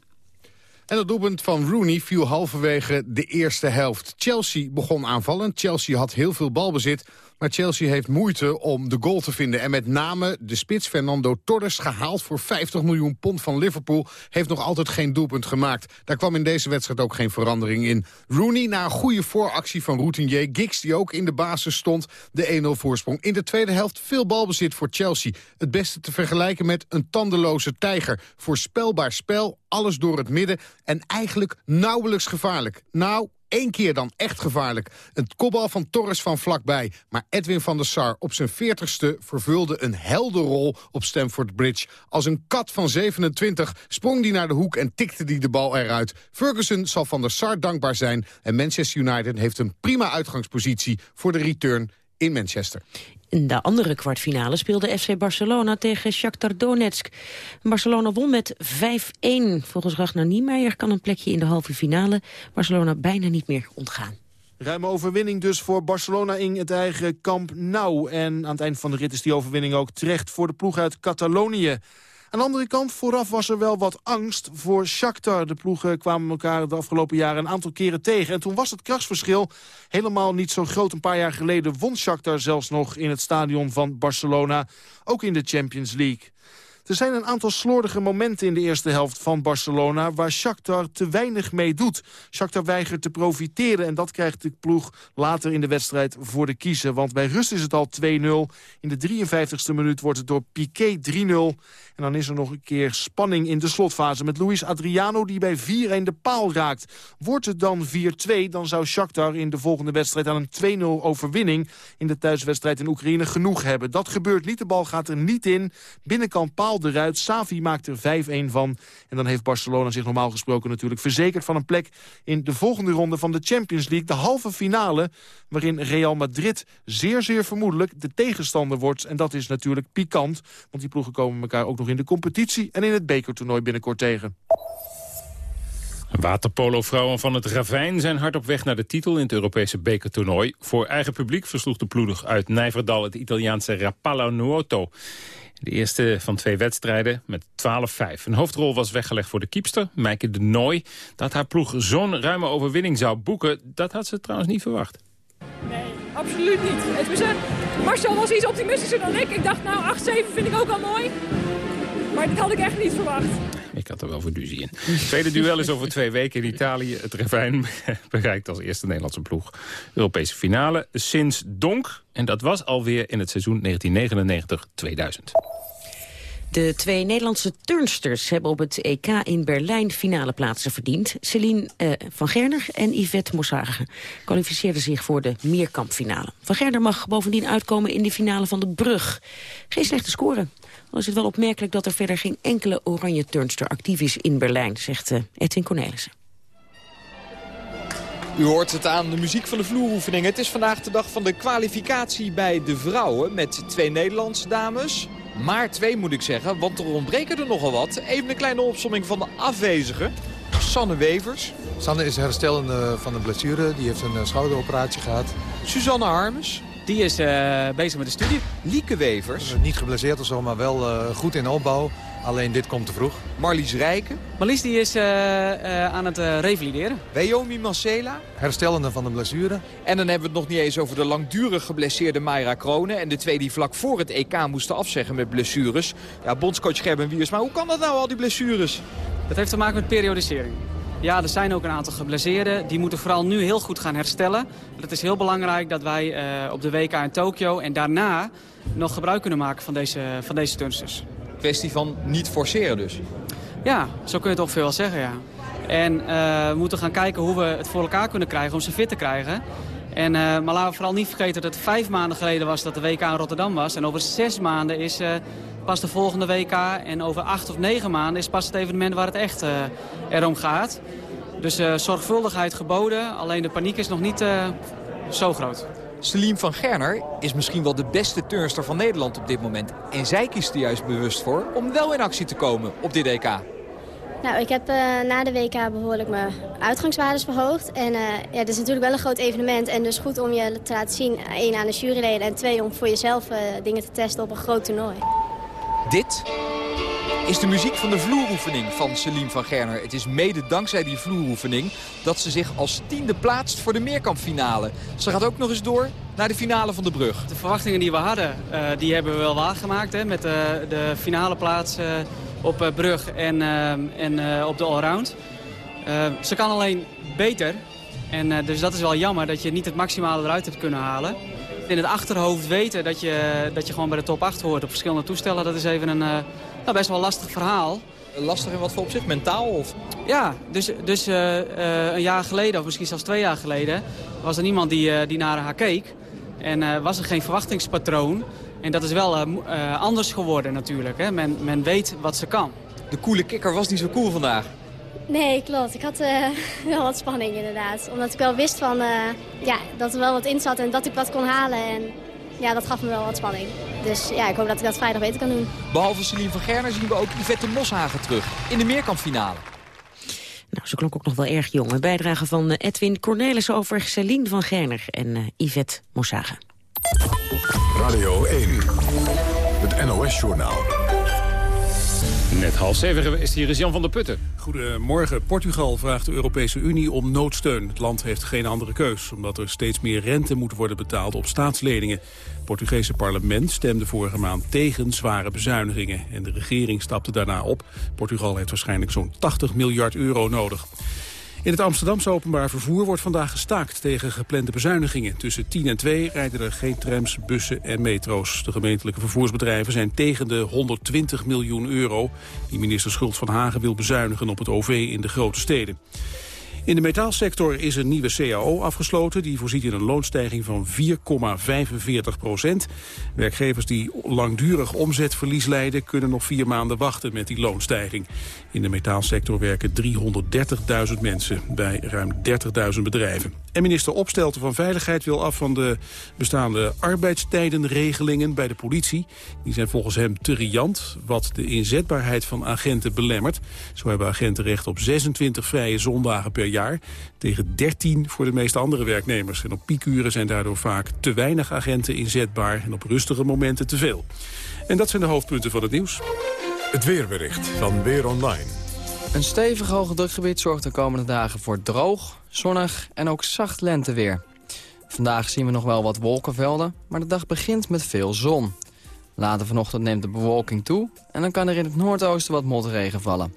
[SPEAKER 26] En het doelpunt van Rooney viel halverwege de eerste helft. Chelsea begon aanvallen. Chelsea had heel veel balbezit. Maar Chelsea heeft moeite om de goal te vinden. En met name de spits Fernando Torres, gehaald voor 50 miljoen pond van Liverpool... heeft nog altijd geen doelpunt gemaakt. Daar kwam in deze wedstrijd ook geen verandering in. Rooney na een goede vooractie van Routinier. Giggs, die ook in de basis stond, de 1-0 voorsprong. In de tweede helft veel balbezit voor Chelsea. Het beste te vergelijken met een tandeloze tijger. Voorspelbaar spel, alles door het midden en eigenlijk nauwelijks gevaarlijk. Nou, Eén keer dan echt gevaarlijk. Een kopbal van Torres van vlakbij. Maar Edwin van der Sar op zijn 40ste vervulde een helderrol op Stamford Bridge. Als een kat van 27 sprong hij naar de hoek en tikte hij de bal eruit. Ferguson zal van der Sar dankbaar zijn. En Manchester United heeft een prima uitgangspositie voor de return in Manchester.
[SPEAKER 4] In de andere kwartfinale speelde FC Barcelona tegen Shakhtar Donetsk. Barcelona won met 5-1. Volgens Ragnar Niemeyer kan een plekje in de halve finale Barcelona bijna niet meer ontgaan.
[SPEAKER 27] Ruime overwinning dus voor Barcelona in het eigen kamp Nou. En aan het eind van de rit is die overwinning ook terecht voor de ploeg uit Catalonië. Aan de andere kant, vooraf was er wel wat angst voor Shakhtar. De ploegen kwamen elkaar de afgelopen jaren een aantal keren tegen. En toen was het krachtsverschil helemaal niet zo groot. Een paar jaar geleden won Shakhtar zelfs nog in het stadion van Barcelona. Ook in de Champions League. Er zijn een aantal slordige momenten in de eerste helft van Barcelona... waar Shakhtar te weinig mee doet. Shakhtar weigert te profiteren en dat krijgt de ploeg later in de wedstrijd voor de kiezen. Want bij rust is het al 2-0. In de 53ste minuut wordt het door Piqué 3-0. En dan is er nog een keer spanning in de slotfase... met Luis Adriano die bij 4-1 de paal raakt. Wordt het dan 4-2, dan zou Shakhtar in de volgende wedstrijd... aan een 2-0 overwinning in de thuiswedstrijd in Oekraïne genoeg hebben. Dat gebeurt niet, de bal gaat er niet in. Binnenkant paal eruit. Savi maakt er 5-1 van. En dan heeft Barcelona zich normaal gesproken natuurlijk verzekerd van een plek in de volgende ronde van de Champions League. De halve finale waarin Real Madrid zeer zeer vermoedelijk de tegenstander wordt. En dat is natuurlijk pikant, want die ploegen komen elkaar ook nog in de competitie en in het bekertoernooi binnenkort tegen.
[SPEAKER 3] Waterpolo-vrouwen van het Ravijn zijn hard op weg naar de titel in het Europese bekertoernooi. Voor eigen publiek versloeg de ploeg uit Nijverdal het Italiaanse Rapalla Nuoto. De eerste van twee wedstrijden met 12-5. Een hoofdrol was weggelegd voor de kiepster, Meike de Nooi. Dat haar ploeg zo'n ruime overwinning zou boeken, dat had ze trouwens niet verwacht.
[SPEAKER 28] Nee, absoluut niet. Was Marcel was iets optimistischer dan ik. Ik dacht, nou, 8-7 vind ik ook al mooi. Maar dit had ik echt niet verwacht.
[SPEAKER 3] Ik had er wel verduzie in. Het tweede duel is over twee weken in Italië. Het Ravijn (laughs) bereikt als eerste Nederlandse ploeg Europese finale sinds Donk. En dat was alweer in het seizoen 1999-2000.
[SPEAKER 4] De twee Nederlandse turnsters hebben op het EK in Berlijn finale plaatsen verdiend. Celine eh, van Gerner en Yvette Mossagen kwalificeerden zich voor de meerkampfinale. Van Gerner mag bovendien uitkomen in de finale van de brug. Geen slechte score. Dan is het wel opmerkelijk dat er verder geen enkele oranje turnster actief is in Berlijn, zegt uh, Edwin Cornelissen.
[SPEAKER 29] U hoort het aan de muziek van de vloeroefeningen. Het is vandaag de dag van de kwalificatie bij de vrouwen met twee Nederlandse dames. Maar twee moet ik zeggen, want er ontbreken er nogal wat. Even een kleine opsomming van de afwezigen. Sanne Wevers.
[SPEAKER 30] Sanne is herstellende van een blessure. Die heeft een schouderoperatie gehad.
[SPEAKER 29] Suzanne Harmes.
[SPEAKER 31] Die is uh, bezig met de studie.
[SPEAKER 29] Lieke Wevers.
[SPEAKER 30] Uh, niet geblesseerd of zo, maar wel uh, goed in opbouw. Alleen dit komt te vroeg.
[SPEAKER 29] Marlies Rijken.
[SPEAKER 31] Marlies die is aan het revalideren.
[SPEAKER 29] Wyoming Marcela.
[SPEAKER 30] Herstellende van de blessure.
[SPEAKER 29] En dan hebben we het nog niet eens over de langdurig geblesseerde Mayra Kronen. En de twee die vlak voor het EK moesten afzeggen met blessures. Ja, bondscoach Gerben Wiers. Maar hoe kan dat nou, al die blessures?
[SPEAKER 31] Dat heeft te maken met periodisering. Ja, er zijn ook een aantal geblesseerden. Die moeten vooral nu heel goed gaan herstellen. Het is heel belangrijk dat wij uh, op de WK in Tokio en daarna nog gebruik kunnen maken van deze, van deze turnsters.
[SPEAKER 29] Kwestie van niet forceren dus?
[SPEAKER 31] Ja, zo kun je het ongeveer wel zeggen, ja. En uh, we moeten gaan kijken hoe we het voor elkaar kunnen krijgen om ze fit te krijgen. En, uh, maar laten we vooral niet vergeten dat het vijf maanden geleden was dat de WK in Rotterdam was. En over zes maanden is uh, pas de volgende WK. En over acht of negen maanden is pas het evenement waar het echt erom gaat. Dus zorgvuldigheid geboden, alleen de paniek is nog niet zo groot.
[SPEAKER 29] Celine van Gerner is misschien wel de beste turnster van Nederland op dit moment. En zij kiest er juist bewust voor om wel in actie te komen op dit EK.
[SPEAKER 32] Nou, ik heb uh, na de WK behoorlijk mijn uitgangswaardes verhoogd. En uh, ja, het is natuurlijk wel een groot evenement. En dus goed om je te laten zien, één aan de juryleden... en twee om voor jezelf uh, dingen te testen op een groot toernooi.
[SPEAKER 29] Dit is de muziek van de vloeroefening van Celine van Gerner. Het is mede dankzij die vloeroefening dat ze zich als tiende plaatst voor de meerkampfinale. Ze gaat ook nog eens door naar de finale van de brug.
[SPEAKER 31] De verwachtingen die we hadden, die hebben we wel waargemaakt. Hè, met de finale plaats op uh, brug en, en op de allround. ze kan alleen beter. En dus dat is wel jammer dat je niet het maximale eruit hebt kunnen halen. In het achterhoofd weten dat je, dat je gewoon bij de top 8 hoort op verschillende toestellen. Dat is even een nou, best wel lastig verhaal.
[SPEAKER 29] Lastig in wat voor opzicht? Mentaal? Of?
[SPEAKER 31] Ja, dus, dus een jaar geleden, of misschien zelfs twee jaar geleden... was er niemand die, die naar haar keek. En was er geen verwachtingspatroon. En dat is wel uh, uh, anders geworden natuurlijk. Hè? Men, men weet wat ze kan.
[SPEAKER 29] De coole kikker was niet zo cool vandaag.
[SPEAKER 32] Nee, klopt. Ik had uh, (laughs) wel wat spanning inderdaad. Omdat ik wel wist van, ja, dat er wel wat in zat en dat ik wat kon halen. En ja, dat gaf me wel wat spanning. Dus ja, ik hoop dat ik dat vrijdag beter kan doen.
[SPEAKER 29] Behalve Celine van Gerner zien we ook Yvette Moshagen terug in de meerkampfinale.
[SPEAKER 4] Nou, ze klonk ook nog wel erg jong. Een bijdrage van Edwin Cornelis over Celine van Gerner en Yvette Moshagen.
[SPEAKER 2] Radio 1, het NOS-journaal.
[SPEAKER 3] Net half zeven geweest, hier is Jan van der Putten.
[SPEAKER 33] Goedemorgen. Portugal vraagt de Europese Unie om noodsteun. Het land heeft geen andere keus, omdat er steeds meer rente moet worden betaald op staatsleningen. Het Portugese parlement stemde vorige maand tegen zware bezuinigingen. En de regering stapte daarna op. Portugal heeft waarschijnlijk zo'n 80 miljard euro nodig. In het Amsterdamse openbaar vervoer wordt vandaag gestaakt tegen geplande bezuinigingen. Tussen 10 en 2 rijden er geen trams, bussen en metro's. De gemeentelijke vervoersbedrijven zijn tegen de 120 miljoen euro... die minister Schult van Hagen wil bezuinigen op het OV in de grote steden. In de metaalsector is een nieuwe CAO afgesloten. Die voorziet in een loonstijging van 4,45 procent. Werkgevers die langdurig omzetverlies leiden... kunnen nog vier maanden wachten met die loonstijging. In de metaalsector werken 330.000 mensen bij ruim 30.000 bedrijven. En minister Opstelten van Veiligheid wil af van de bestaande arbeidstijdenregelingen bij de politie. Die zijn volgens hem te riant, wat de inzetbaarheid van agenten belemmert. Zo hebben agenten recht op 26 vrije zondagen per jaar... tegen 13 voor de meeste andere werknemers. En op piekuren zijn daardoor vaak te weinig agenten inzetbaar... en op rustige momenten te veel. En dat zijn de hoofdpunten van het nieuws.
[SPEAKER 2] Het weerbericht van Weer Online.
[SPEAKER 24] Een stevig hoge drukgebied zorgt de komende dagen voor droog, zonnig en ook zacht lenteweer. Vandaag zien we nog wel wat wolkenvelden, maar de dag begint met veel zon. Later vanochtend neemt de bewolking toe en dan kan er in het noordoosten wat motregen vallen.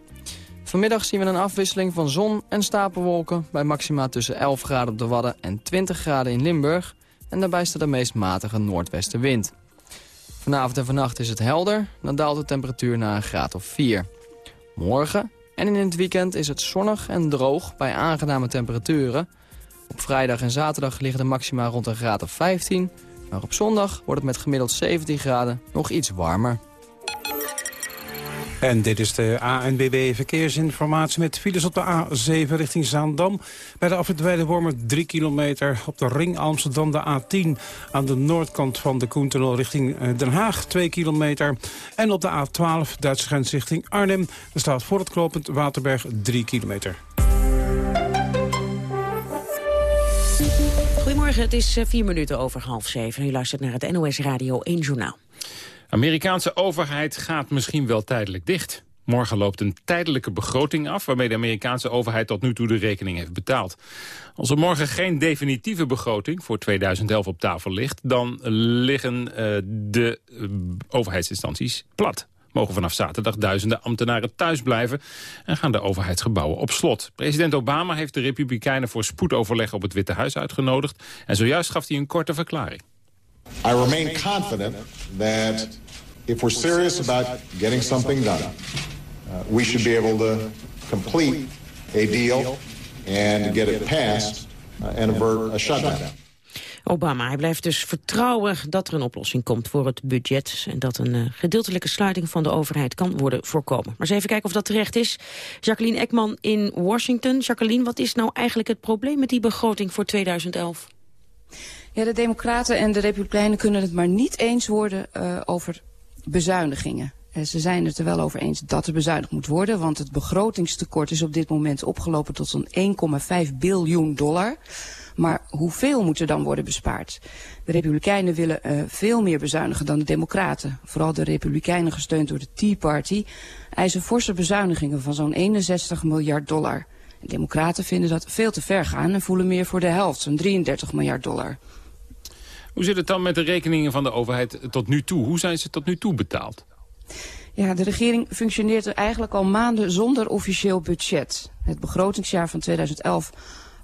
[SPEAKER 24] Vanmiddag zien we een afwisseling van zon en stapelwolken... bij maxima tussen 11 graden op de Wadden en 20 graden in Limburg... en daarbij staat de meest matige noordwestenwind. Vanavond en vannacht is het helder, dan daalt de temperatuur naar een graad of 4. Morgen en in het weekend is het zonnig en droog bij aangename temperaturen. Op vrijdag en zaterdag liggen de maxima rond een graad of 15... maar op zondag wordt het met gemiddeld 17 graden nog iets warmer.
[SPEAKER 34] En dit is de ANBB Verkeersinformatie met files op de A7 richting Zaandam. Bij de afrit Wormer 3 kilometer. Op de ring Amsterdam de A10 aan de noordkant van de Koentunnel richting eh, Den Haag 2 kilometer. En op de A12 Duitse grens richting Arnhem. Er staat voor het knooppunt Waterberg 3 kilometer.
[SPEAKER 4] Goedemorgen, het is eh, vier minuten over half zeven. U luistert naar het NOS Radio 1 Journaal.
[SPEAKER 3] Amerikaanse overheid gaat misschien wel tijdelijk dicht. Morgen loopt een tijdelijke begroting af... waarmee de Amerikaanse overheid tot nu toe de rekening heeft betaald. Als er morgen geen definitieve begroting voor 2011 op tafel ligt... dan liggen uh, de uh, overheidsinstanties plat. Mogen vanaf zaterdag duizenden ambtenaren thuis blijven... en gaan de overheidsgebouwen op slot. President Obama heeft de Republikeinen voor spoedoverleg op het Witte Huis uitgenodigd... en zojuist gaf hij een korte verklaring.
[SPEAKER 35] I remain confident that if we're serious about getting something done, uh, we should be able to complete a deal and get it passed uh, and avert a shutdown.
[SPEAKER 4] Obama, hij blijft dus vertrouwen dat er een oplossing komt voor het budget... en dat een uh, gedeeltelijke sluiting van de overheid kan worden voorkomen. Maar eens even kijken of dat terecht is. Jacqueline Ekman in Washington. Jacqueline, wat is nou eigenlijk het probleem met die begroting voor 2011?
[SPEAKER 36] Ja, de Democraten en de Republikeinen kunnen het maar niet eens worden uh, over bezuinigingen. Uh, ze zijn het er wel over eens dat er bezuinigd moet worden, want het begrotingstekort is op dit moment opgelopen tot zo'n 1,5 biljoen dollar. Maar hoeveel moet er dan worden bespaard? De Republikeinen willen uh, veel meer bezuinigen dan de Democraten. Vooral de Republikeinen, gesteund door de Tea Party, eisen forse bezuinigingen van zo'n 61 miljard dollar. De Democraten vinden dat veel te ver gaan en voelen meer voor de helft, zo'n 33 miljard dollar.
[SPEAKER 3] Hoe zit het dan met de rekeningen van de overheid tot nu toe? Hoe zijn ze tot nu toe betaald?
[SPEAKER 36] Ja, de regering functioneert er eigenlijk al maanden zonder officieel budget. Het begrotingsjaar van 2011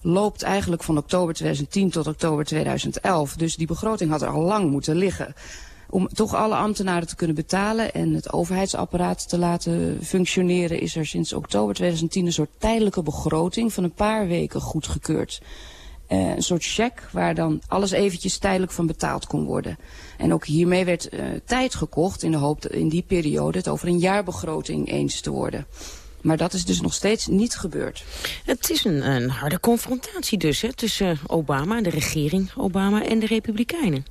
[SPEAKER 36] loopt eigenlijk van oktober 2010 tot oktober 2011. Dus die begroting had er al lang moeten liggen. Om toch alle ambtenaren te kunnen betalen en het overheidsapparaat te laten functioneren... is er sinds oktober 2010 een soort tijdelijke begroting van een paar weken goedgekeurd. Uh, een soort cheque waar dan alles eventjes tijdelijk van betaald kon worden. En ook hiermee werd uh, tijd gekocht in de hoop in die periode het over een jaarbegroting eens te worden. Maar dat is dus nog steeds niet gebeurd.
[SPEAKER 4] Het is een, een harde confrontatie dus hè, tussen Obama, de regering Obama en de Republikeinen.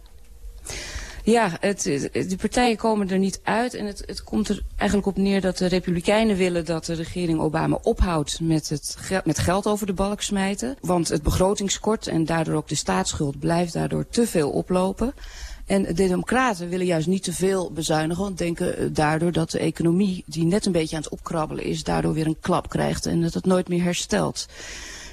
[SPEAKER 36] Ja, het, de partijen komen er niet uit. En het, het komt er eigenlijk op neer dat de Republikeinen willen dat de regering Obama ophoudt met, het, met geld over de balk smijten. Want het begrotingskort en daardoor ook de staatsschuld blijft daardoor te veel oplopen. En de democraten willen juist niet te veel bezuinigen. Want denken eh, daardoor dat de economie, die net een beetje aan het opkrabbelen is... daardoor weer een klap krijgt en dat het nooit meer herstelt.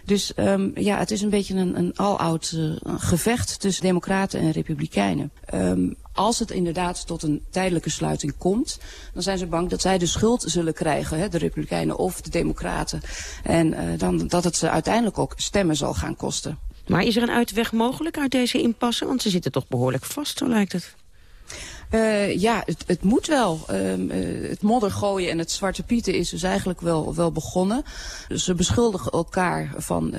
[SPEAKER 36] Dus um, ja, het is een beetje een, een al-oud uh, gevecht tussen democraten en republikeinen. Um, als het inderdaad tot een tijdelijke sluiting komt... dan zijn ze bang dat zij de schuld zullen krijgen, hè, de republikeinen of de democraten. En uh, dan, dat het ze uiteindelijk ook stemmen zal gaan kosten.
[SPEAKER 4] Maar is er een uitweg mogelijk uit deze impasse? Want ze zitten toch behoorlijk vast, zo lijkt het.
[SPEAKER 36] Uh, ja, het, het, moet wel. Uh, uh, het modder gooien en het zwarte pieten is dus eigenlijk wel, wel begonnen. Ze beschuldigen elkaar van,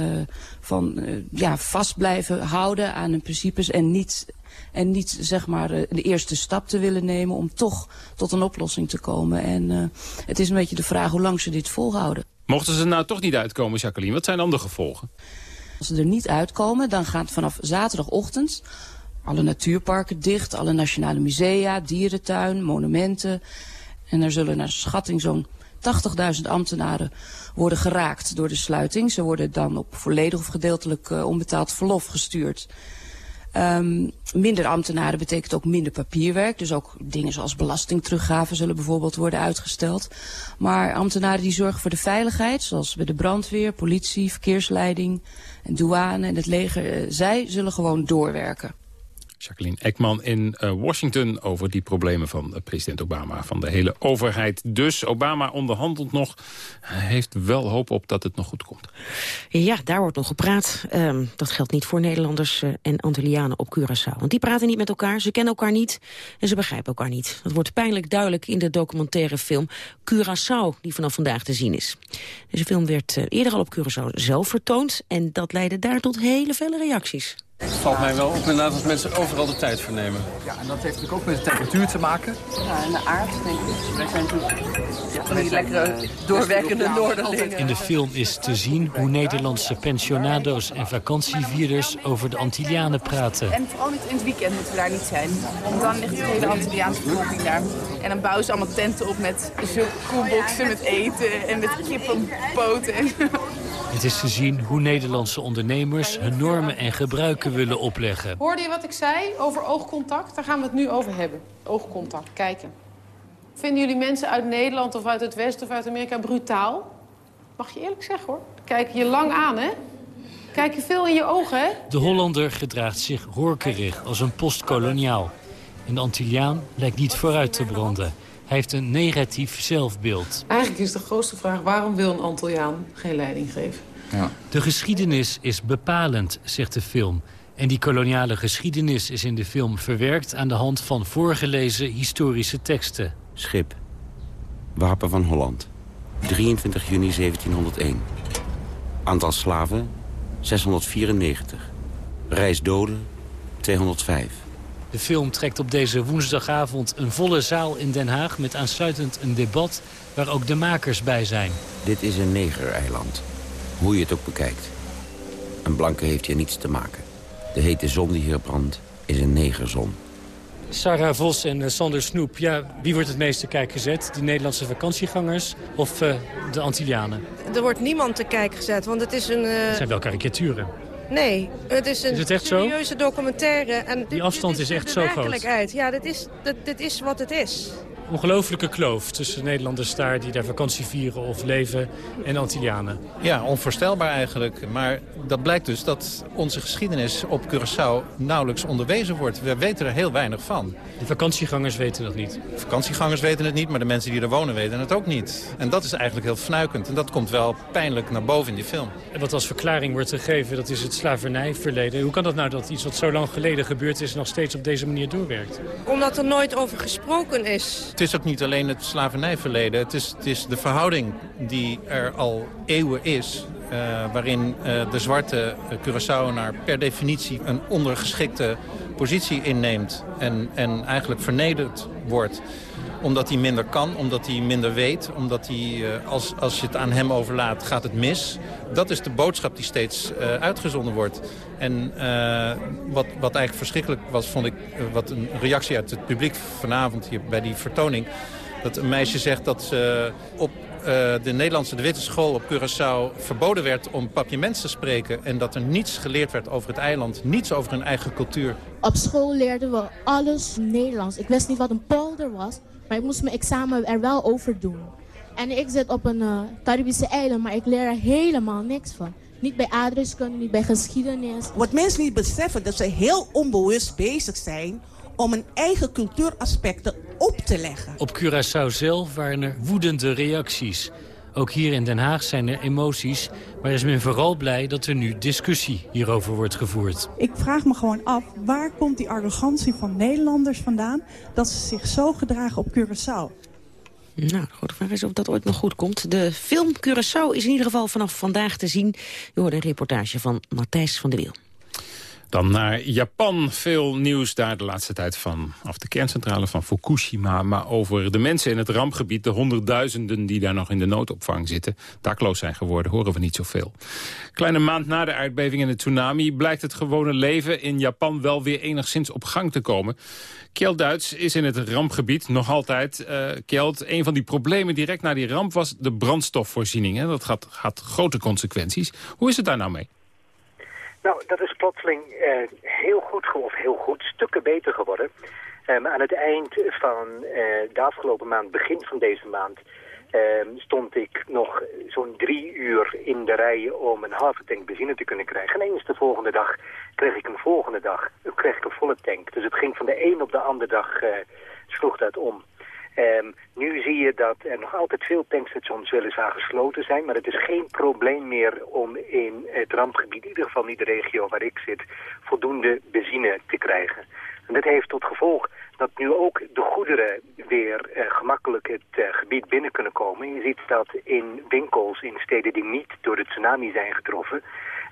[SPEAKER 36] van ja, vast blijven houden aan hun principes en niet, en niet zeg maar, de eerste stap te willen nemen om toch tot een oplossing te komen. En het is een beetje de vraag hoe lang ze dit volhouden.
[SPEAKER 3] Mochten ze nou toch niet uitkomen, Jacqueline, wat zijn dan de gevolgen?
[SPEAKER 36] Als ze er niet uitkomen, dan gaat vanaf zaterdagochtend alle natuurparken dicht, alle nationale musea, dierentuin, monumenten. En er zullen naar schatting zo'n 80.000 ambtenaren worden geraakt door de sluiting. Ze worden dan op volledig of gedeeltelijk uh, onbetaald verlof gestuurd. Um, minder ambtenaren betekent ook minder papierwerk. Dus ook dingen zoals belastingteruggave zullen bijvoorbeeld worden uitgesteld. Maar ambtenaren die zorgen voor de veiligheid, zoals bij de brandweer, politie, verkeersleiding en douane en het leger, uh, zij zullen gewoon doorwerken.
[SPEAKER 3] Jacqueline Ekman in uh, Washington over die problemen van uh, president Obama. Van de hele overheid. Dus Obama onderhandelt nog. Hij heeft wel hoop op dat het nog goed komt.
[SPEAKER 4] Ja, daar wordt nog gepraat. Um, dat geldt niet voor Nederlanders uh, en Antillianen op Curaçao. Want die praten niet met elkaar, ze kennen elkaar niet en ze begrijpen elkaar niet. Dat wordt pijnlijk duidelijk in de documentaire film Curaçao, die vanaf vandaag te zien is. Deze film werd eerder al op Curaçao zelf vertoond en dat leidde daar tot hele felle reacties.
[SPEAKER 37] Het valt mij wel op inderdaad als mensen overal de tijd voor nemen.
[SPEAKER 38] Ja, en dat heeft natuurlijk ook met de temperatuur te maken.
[SPEAKER 39] Ja, en de aard, denk ik. Wij zijn natuurlijk die lekkere doorwerkende noorderlingen.
[SPEAKER 40] In de film is te zien hoe Nederlandse pensionado's en vakantievierders over de Antillianen praten.
[SPEAKER 39] En vooral niet in het weekend moeten we daar niet zijn. Want dan ligt de hele Antilliaanse bevolking daar. En dan bouwen ze allemaal tenten op met koelboxen met eten en met kippenpoten.
[SPEAKER 40] Het is te zien hoe Nederlandse ondernemers hun normen en gebruiken willen opleggen.
[SPEAKER 41] Hoorde je wat ik zei over oogcontact? Daar gaan we het nu over hebben. Oogcontact, kijken. Vinden jullie mensen uit Nederland of uit het Westen of uit Amerika brutaal? Mag je eerlijk zeggen hoor. Kijk je lang aan hè? Kijk je veel in je ogen hè?
[SPEAKER 40] De Hollander gedraagt zich horkerig als een postkoloniaal. En de Antilliaan lijkt niet vooruit te branden. Hij heeft een negatief zelfbeeld.
[SPEAKER 41] Eigenlijk is de grootste vraag... waarom wil een Antilliaan geen leiding geven?
[SPEAKER 40] Ja. De geschiedenis is bepalend, zegt de film. En die koloniale geschiedenis is in de film verwerkt... aan de hand van voorgelezen historische teksten.
[SPEAKER 42] Schip. Wapen van Holland. 23 juni 1701. Aantal slaven 694. Reis doden 205.
[SPEAKER 40] De film trekt op deze woensdagavond een volle zaal in Den Haag... met aansluitend een debat waar ook de makers bij zijn.
[SPEAKER 42] Dit is een negereiland, hoe je het ook bekijkt. Een blanke heeft hier niets te maken. De hete zon die hier brandt is een negerzon.
[SPEAKER 40] Sarah Vos en uh, Sander Snoep, ja, wie wordt het meest te kijk gezet? Die Nederlandse vakantiegangers of uh, de Antillianen?
[SPEAKER 39] Er wordt niemand te kijk gezet, want het is een... Uh...
[SPEAKER 40] Het zijn wel karikaturen.
[SPEAKER 39] Nee, het is een
[SPEAKER 40] is het echt
[SPEAKER 39] serieuze zo? documentaire. En
[SPEAKER 40] Die afstand
[SPEAKER 39] dit,
[SPEAKER 40] is echt zo groot.
[SPEAKER 39] Ja, dit is, dit, dit is wat het is.
[SPEAKER 40] Ongelooflijke kloof tussen Nederlanders daar die daar vakantie vieren of leven en Antillianen.
[SPEAKER 43] Ja, onvoorstelbaar eigenlijk. Maar dat blijkt dus dat onze geschiedenis op Curaçao nauwelijks onderwezen wordt. We weten er heel weinig van.
[SPEAKER 40] De vakantiegangers weten dat niet.
[SPEAKER 43] De vakantiegangers weten het niet, maar de mensen die er wonen weten het ook niet. En dat is eigenlijk heel fnuikend. En dat komt wel pijnlijk naar boven in die film.
[SPEAKER 40] En wat als verklaring wordt gegeven, dat is het slavernijverleden. Hoe kan dat nou dat iets wat zo lang geleden gebeurd is nog steeds op deze manier doorwerkt?
[SPEAKER 39] Omdat er nooit over gesproken is.
[SPEAKER 43] Het is ook niet alleen het slavernijverleden. Het is, het is de verhouding die er al eeuwen is... Uh, waarin uh, de zwarte Curaçaoenaar per definitie een ondergeschikte positie inneemt... en, en eigenlijk vernederd wordt omdat hij minder kan, omdat hij minder weet... omdat hij, uh, als, als je het aan hem overlaat, gaat het mis. Dat is de boodschap die steeds uh, uitgezonden wordt. En uh, wat, wat eigenlijk verschrikkelijk was, vond ik... wat een reactie uit het publiek vanavond hier bij die vertoning... dat een meisje zegt dat ze op de Nederlandse de witte school op Curaçao verboden werd om papiaments te spreken... en dat er niets geleerd werd over het eiland, niets over hun eigen cultuur.
[SPEAKER 44] Op school leerden we alles Nederlands. Ik wist niet wat een polder was, maar ik moest mijn examen er wel over doen. En ik zit op een uh, Caribische eiland, maar ik leer er helemaal niks van. Niet bij aardrijkskunde, niet bij geschiedenis.
[SPEAKER 45] Wat mensen niet beseffen, dat ze heel onbewust bezig zijn om een eigen cultuuraspecten op te leggen.
[SPEAKER 40] Op Curaçao zelf waren er woedende reacties. Ook hier in Den Haag zijn er emoties, maar is men vooral blij dat er nu discussie hierover wordt gevoerd.
[SPEAKER 46] Ik vraag me gewoon af, waar komt die arrogantie van Nederlanders vandaan dat ze zich zo gedragen op Curaçao?
[SPEAKER 4] Nou, de grote vraag is of dat ooit nog goed komt. De film Curaçao is in ieder geval vanaf vandaag te zien. Je hoort een reportage van Matthijs van der Wiel.
[SPEAKER 3] Dan naar Japan. Veel nieuws daar de laatste tijd van af de kerncentrale van Fukushima. Maar over de mensen in het rampgebied, de honderdduizenden die daar nog in de noodopvang zitten, dakloos zijn geworden, horen we niet zoveel. Kleine maand na de aardbeving en de tsunami blijkt het gewone leven in Japan wel weer enigszins op gang te komen. Kjeld Duits is in het rampgebied nog altijd. Uh, Kjeld, een van die problemen direct na die ramp was de brandstofvoorziening. Hè? Dat gaat, gaat grote consequenties. Hoe is het daar nou mee?
[SPEAKER 47] Nou, dat is plotseling uh, heel goed, of heel goed, stukken beter geworden. Um, aan het eind van uh, de afgelopen maand, begin van deze maand, um, stond ik nog zo'n drie uur in de rij om een halve tank benzine te kunnen krijgen. En eens de volgende dag kreeg ik een volgende dag, kreeg ik een volle tank. Dus het ging van de een op de andere dag, sloeg dat om. Um, nu zie je dat er nog altijd veel tankstations weliswaar gesloten zijn, maar het is geen probleem meer om in het rampgebied, in ieder geval niet de regio waar ik zit, voldoende benzine te krijgen. En dat heeft tot gevolg dat nu ook de goederen weer uh, gemakkelijk het uh, gebied binnen kunnen komen. Je ziet dat in winkels in steden die niet door de tsunami zijn getroffen,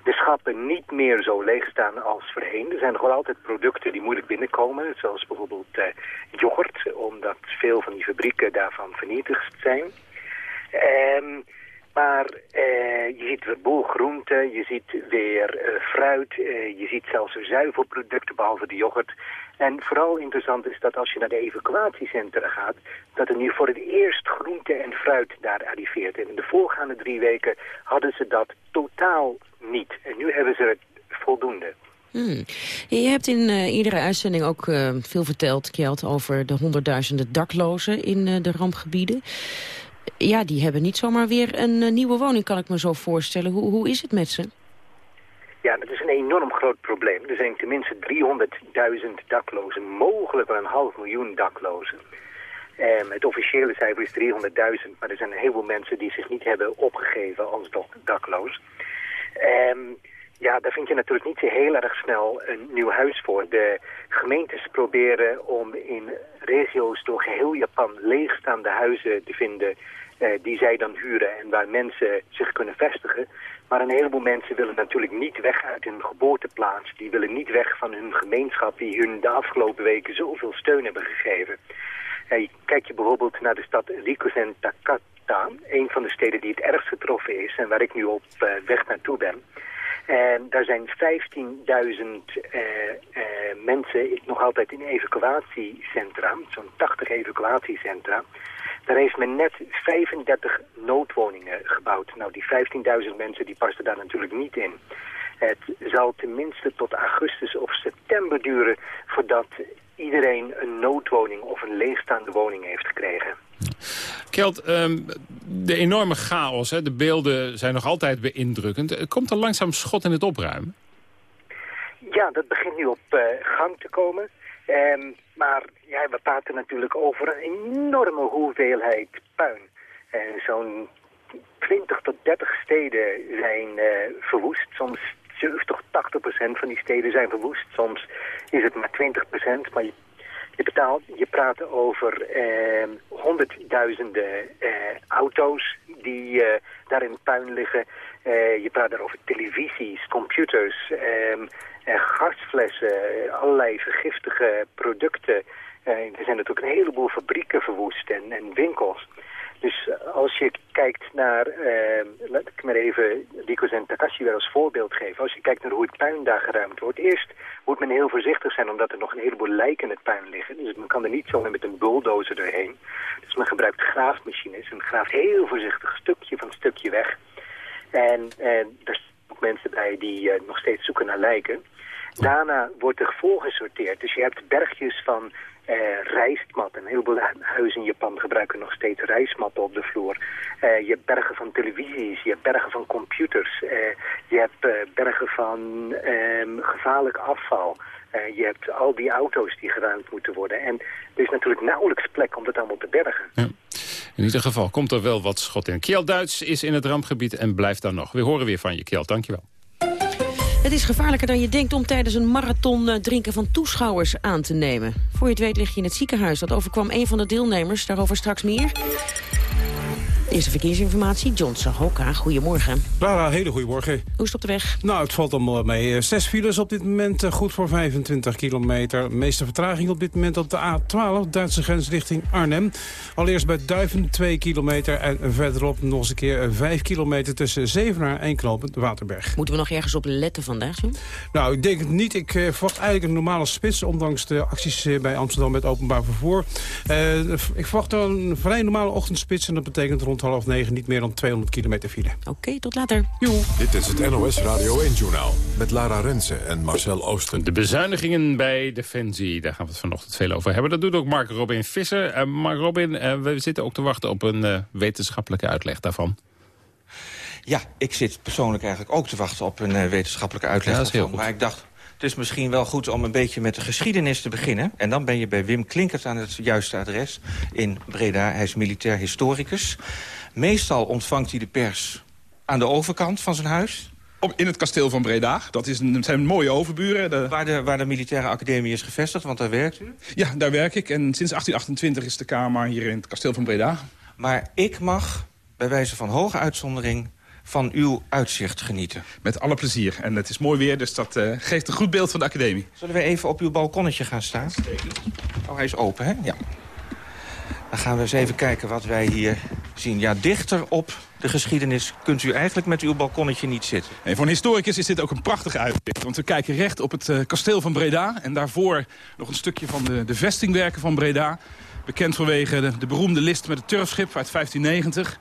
[SPEAKER 47] de schappen niet meer zo leeg staan als voorheen. Er zijn wel altijd producten die moeilijk binnenkomen, zoals bijvoorbeeld uh, yoghurt, omdat veel van die fabrieken daarvan vernietigd zijn. Um, maar uh, je ziet weer boel groenten, je ziet weer uh, fruit, je ziet zelfs zuivelproducten behalve de yoghurt. En vooral interessant is dat als je naar de evacuatiecentra gaat, dat er nu voor het eerst groente en fruit daar arriveert. En in de voorgaande drie weken hadden ze dat totaal niet. En nu hebben ze het voldoende.
[SPEAKER 4] Hmm. Je hebt in uh, iedere uitzending ook uh, veel verteld, Kjeld, over de honderdduizenden daklozen in uh, de rampgebieden. Ja, die hebben niet zomaar weer een nieuwe woning, kan ik me zo voorstellen. Hoe, hoe is het met ze?
[SPEAKER 47] Ja, dat is een enorm groot probleem. Er zijn tenminste 300.000 daklozen, mogelijk wel een half miljoen daklozen. Um, het officiële cijfer is 300.000, maar er zijn een heleboel mensen die zich niet hebben opgegeven als dakloos. Um, ja, daar vind je natuurlijk niet zo heel erg snel een nieuw huis voor. De gemeentes proberen om in regio's door geheel Japan leegstaande huizen te vinden... Uh, die zij dan huren en waar mensen zich kunnen vestigen. Maar een heleboel mensen willen natuurlijk niet weg uit hun geboorteplaats. Die willen niet weg van hun gemeenschap die hun de afgelopen weken zoveel steun hebben gegeven. Uh, kijk je bijvoorbeeld naar de stad Rikuzen Takata, een van de steden die het ergst getroffen is en waar ik nu op uh, weg naartoe ben. En daar zijn 15.000 uh, uh, mensen nog altijd in evacuatiecentra, zo'n 80 evacuatiecentra. Daar heeft men net 35 noodwoningen gebouwd. Nou, die 15.000 mensen die passen daar natuurlijk niet in. Het zal tenminste tot augustus of september duren voordat iedereen een noodwoning of een leegstaande woning heeft gekregen.
[SPEAKER 3] Kjeld, um, de enorme chaos, hè, de beelden zijn nog altijd beïndrukkend. Komt er langzaam schot in het opruimen?
[SPEAKER 47] Ja, dat begint nu op uh, gang te komen. Um, maar ja, we praten natuurlijk over een enorme hoeveelheid puin. Uh, Zo'n 20 tot 30 steden zijn uh, verwoest. Soms 70 tot 80 procent van die steden zijn verwoest. Soms is het maar 20 procent. Maar je je, betaalt, je praat over eh, honderdduizenden eh, auto's die eh, daar in puin liggen. Eh, je praat daar over televisies, computers, ehm, eh, gasflessen, allerlei vergiftige producten. Eh, er zijn natuurlijk een heleboel fabrieken verwoest en, en winkels. Dus als je kijkt naar, uh, laat ik maar even Rico en Takashi weer als voorbeeld geven. Als je kijkt naar hoe het puin daar geruimd wordt. Eerst moet men heel voorzichtig zijn omdat er nog een heleboel lijken in het puin liggen. Dus men kan er niet zomaar met een bulldozer doorheen. Dus men gebruikt graafmachines en graaft heel voorzichtig stukje van stukje weg. En, en er zijn ook mensen bij die uh, nog steeds zoeken naar lijken. Daarna wordt er gesorteerd. Dus je hebt bergjes van uh, rijstmatten. Een heleboel huizen in Japan gebruiken nog steeds rijstmatten op de vloer. Uh, je hebt bergen van televisies, je hebt bergen van computers. Uh, je hebt bergen van um, gevaarlijk afval. je hebt al die auto's die geruimd moeten worden. En er is natuurlijk nauwelijks plek om dat allemaal te bergen.
[SPEAKER 3] In ieder geval komt er wel wat schot in. Kjeld Duits is in het rampgebied en blijft daar nog. We horen weer van je, Kjeld. Dankjewel.
[SPEAKER 4] Het is gevaarlijker dan je denkt om tijdens een marathon uh, drinken van toeschouwers aan te nemen. Voor je het weet lig je in het ziekenhuis. Dat overkwam een van de deelnemers. Daarover straks meer. Eerste verkeersinformatie, John Sahoka. Goedemorgen.
[SPEAKER 34] Lara, hele goedemorgen.
[SPEAKER 4] Hoe is het op de weg?
[SPEAKER 34] Nou, het valt allemaal mee. Zes files op dit moment, eh, goed voor 25 kilometer. Meeste vertraging op dit moment op de A12, Duitse grens richting Arnhem. Allereerst bij Duiven 2 kilometer en verderop nog eens een keer 5 kilometer tussen Zevenaar en Knopend Waterberg.
[SPEAKER 4] Moeten we nog ergens op letten vandaag, zo?
[SPEAKER 34] Nou, ik denk het niet. Ik verwacht eigenlijk een normale spits, ondanks de acties bij Amsterdam met openbaar vervoer. Uh, ik verwacht een vrij normale ochtendspits en dat betekent rond half negen niet meer dan 200 kilometer file.
[SPEAKER 4] Oké, okay, tot later.
[SPEAKER 34] Joe.
[SPEAKER 2] Dit is het NOS Radio 1-journaal met Lara Rensen en Marcel Oosten.
[SPEAKER 3] De bezuinigingen bij Defensie, daar gaan we het vanochtend veel over hebben. Dat doet ook Mark Robin Visser. Uh, Mark Robin, uh, we zitten ook te wachten op een uh, wetenschappelijke uitleg daarvan.
[SPEAKER 18] Ja, ik zit persoonlijk eigenlijk ook te wachten op een wetenschappelijke uitleg.
[SPEAKER 3] Ja, dat is heel goed.
[SPEAKER 18] Maar ik dacht, het is misschien wel goed om een beetje met de geschiedenis te beginnen. En dan ben je bij Wim Klinkert aan het juiste adres in Breda. Hij is militair historicus. Meestal ontvangt hij de pers aan de overkant van zijn huis.
[SPEAKER 48] In het kasteel van Breda. Dat is een, zijn mooie overburen. De...
[SPEAKER 18] Waar, de, waar de militaire academie is gevestigd, want daar werkt u?
[SPEAKER 48] Ja, daar werk ik. En sinds 1828 is de Kamer hier in het kasteel van Breda.
[SPEAKER 18] Maar ik mag, bij wijze van hoge uitzondering van uw uitzicht genieten.
[SPEAKER 48] Met alle plezier. En het is mooi weer, dus dat uh, geeft een goed beeld van de academie.
[SPEAKER 18] Zullen we even op uw balkonnetje gaan staan? Oh, hij is open, hè? Ja. Dan gaan we eens even kijken wat wij hier zien. Ja, dichter op de geschiedenis kunt u eigenlijk met uw balkonnetje niet zitten.
[SPEAKER 48] Nee, voor een historicus is dit ook een prachtig uitzicht. Want we kijken recht op het uh, kasteel van Breda. En daarvoor nog een stukje van de, de vestingwerken van Breda. Bekend vanwege de, de beroemde list met het turfschip uit 1590.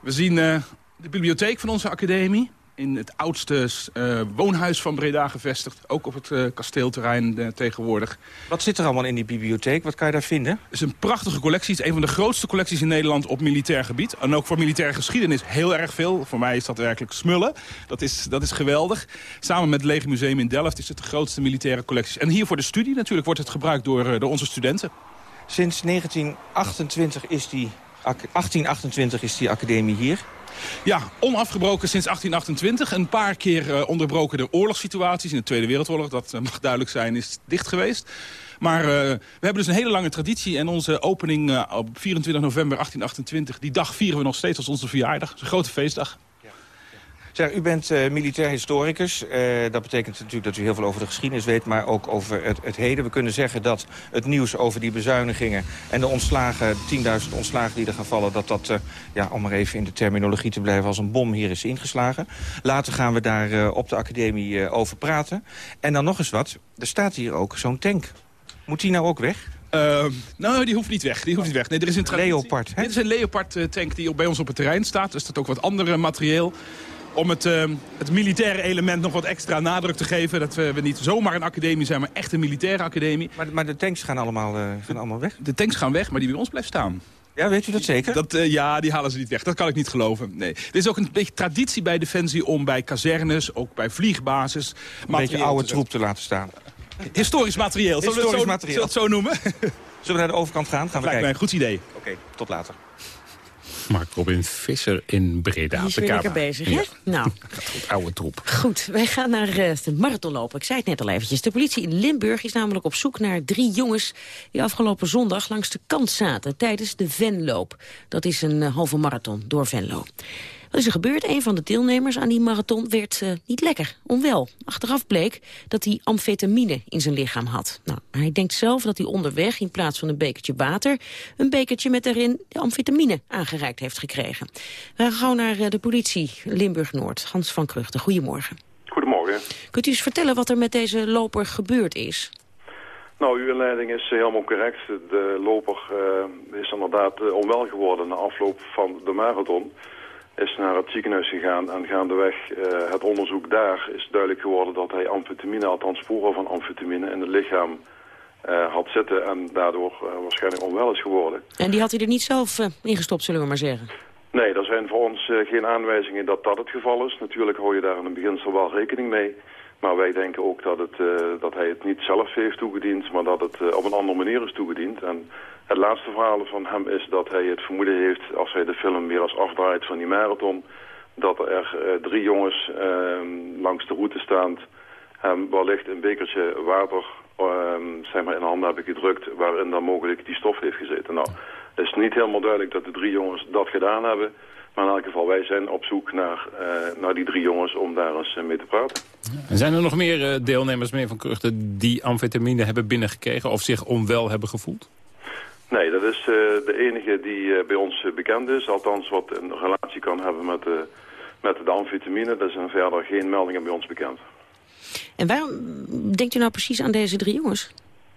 [SPEAKER 48] We zien uh, de bibliotheek van onze academie in het oudste uh, woonhuis van Breda gevestigd. Ook op het uh, kasteelterrein uh, tegenwoordig.
[SPEAKER 18] Wat zit er allemaal in die bibliotheek? Wat kan je daar vinden?
[SPEAKER 48] Het is een prachtige collectie. Het is een van de grootste collecties in Nederland op militair gebied. En ook voor militaire geschiedenis heel erg veel. Voor mij is dat werkelijk smullen. Dat is, dat is geweldig. Samen met het Leger Museum in Delft is het de grootste militaire collectie. En hier voor de studie natuurlijk wordt het gebruikt door, door onze studenten.
[SPEAKER 18] Sinds 1928 is die, 1828 is die academie hier.
[SPEAKER 48] Ja, onafgebroken sinds 1828. Een paar keer uh, onderbroken de oorlogssituaties. In de Tweede Wereldoorlog, dat uh, mag duidelijk zijn, is dicht geweest. Maar uh, we hebben dus een hele lange traditie. En onze opening op 24 november 1828, die dag vieren we nog steeds als onze verjaardag. Het is een grote feestdag.
[SPEAKER 18] Zeg, u bent uh, militair historicus. Uh, dat betekent natuurlijk dat u heel veel over de geschiedenis weet... maar ook over het, het, heden. We kunnen zeggen dat het nieuws over die bezuinigingen... en de ontslagen, 10.000 ontslagen die er gaan vallen... dat dat, uh, ja, om maar even in de terminologie te blijven... als een bom hier is ingeslagen. Later gaan we daar op de academie over praten. En dan nog eens wat. Er staat hier ook zo'n tank. Moet die nou ook weg?
[SPEAKER 48] Uh, nou, die hoeft niet weg. Die hoeft niet weg. Nee, er is een
[SPEAKER 18] Leopard, hè?
[SPEAKER 48] Dit is een Leopard-tank die bij ons op het terrein staat. Er staat ook wat andere materieel om het, uh, het militaire element nog wat extra nadruk te geven. Dat we, we, niet zomaar een academie zijn, maar echt een militaire academie.
[SPEAKER 18] Maar, maar de tanks gaan allemaal, uh, gaan allemaal weg?
[SPEAKER 48] De tanks gaan weg, maar die bij ons blijft staan.
[SPEAKER 18] Ja, weet u dat zeker?
[SPEAKER 48] Dat, uh, ja, die halen ze niet weg. Dat kan ik niet geloven. Nee. Er is ook een beetje traditie bij Defensie om bij kazernes, ook bij vliegbasis...
[SPEAKER 18] Een beetje oude troep te laten staan.
[SPEAKER 48] Historisch materieel.
[SPEAKER 18] Historisch
[SPEAKER 48] zullen we zo,
[SPEAKER 18] materieel.
[SPEAKER 48] Zullen we het zo noemen?
[SPEAKER 18] Zullen we naar de overkant gaan? gaan we
[SPEAKER 48] Lijkt
[SPEAKER 18] kijken.
[SPEAKER 48] mij een goed idee.
[SPEAKER 18] Oké, okay, tot later.
[SPEAKER 3] Mark Robin Visser in Breda.
[SPEAKER 4] Die is weer lekker bezig, hè?
[SPEAKER 3] Ja.
[SPEAKER 4] Nou. (laughs)
[SPEAKER 3] Oude troep.
[SPEAKER 4] Goed, wij gaan naar uh, de marathon lopen. Ik zei het net al eventjes. De politie in Limburg is namelijk op zoek naar drie jongens... die afgelopen zondag langs de kant zaten tijdens de Venloop. Dat is een uh, halve marathon door Venlo. Wat is er gebeurd? Een van de deelnemers aan die marathon werd uh, niet lekker, onwel. Achteraf bleek dat hij amfetamine in zijn lichaam had. Nou, hij denkt zelf dat hij onderweg in plaats van een bekertje water... een bekertje met daarin de amfetamine aangereikt heeft gekregen. We gaan gewoon naar uh, de politie Limburg-Noord. Hans van Kruchten, goedemorgen.
[SPEAKER 49] Goedemorgen.
[SPEAKER 4] Kunt u eens vertellen wat er met deze loper gebeurd is?
[SPEAKER 49] Nou, uw inleiding is helemaal correct. De loper uh, is inderdaad onwel geworden na afloop van de marathon. Is naar het ziekenhuis gegaan en gaandeweg uh, het onderzoek daar is duidelijk geworden dat hij amfetamine, althans sporen van amfetamine in het lichaam had zitten en daardoor waarschijnlijk onwel is geworden.
[SPEAKER 4] En die had hij er niet zelf ingestopt, zullen we maar zeggen?
[SPEAKER 49] Nee, er zijn voor ons geen aanwijzingen dat dat het geval is. Natuurlijk hou je daar in het beginsel wel rekening mee. Maar wij denken ook dat, het, uh, dat hij het niet zelf heeft toegediend, maar dat het uh, op een andere manier is toegediend. En het laatste verhaal van hem is dat hij het vermoeden heeft, als hij de film weer als afdraait van die marathon, dat er uh, drie jongens ehm, langs de route staand hem wellicht een bekertje water ehm, zeg maar in de handen hebben gedrukt, waarin dan mogelijk die stof heeft gezeten. Nou, het is niet helemaal duidelijk dat de drie jongens dat gedaan hebben. Maar in elk geval, wij zijn op zoek naar, uh, naar die drie jongens om daar eens mee te praten.
[SPEAKER 3] En zijn er nog meer uh, deelnemers, meneer Van Kruchten, die amfetamine hebben binnengekregen of zich onwel hebben gevoeld?
[SPEAKER 49] Nee, dat is uh, de enige die bij ons bekend is. Althans wat een relatie kan hebben met, met de amfetamine. Er zijn verder geen meldingen bij ons bekend.
[SPEAKER 4] En waarom denkt u nou precies aan deze drie jongens?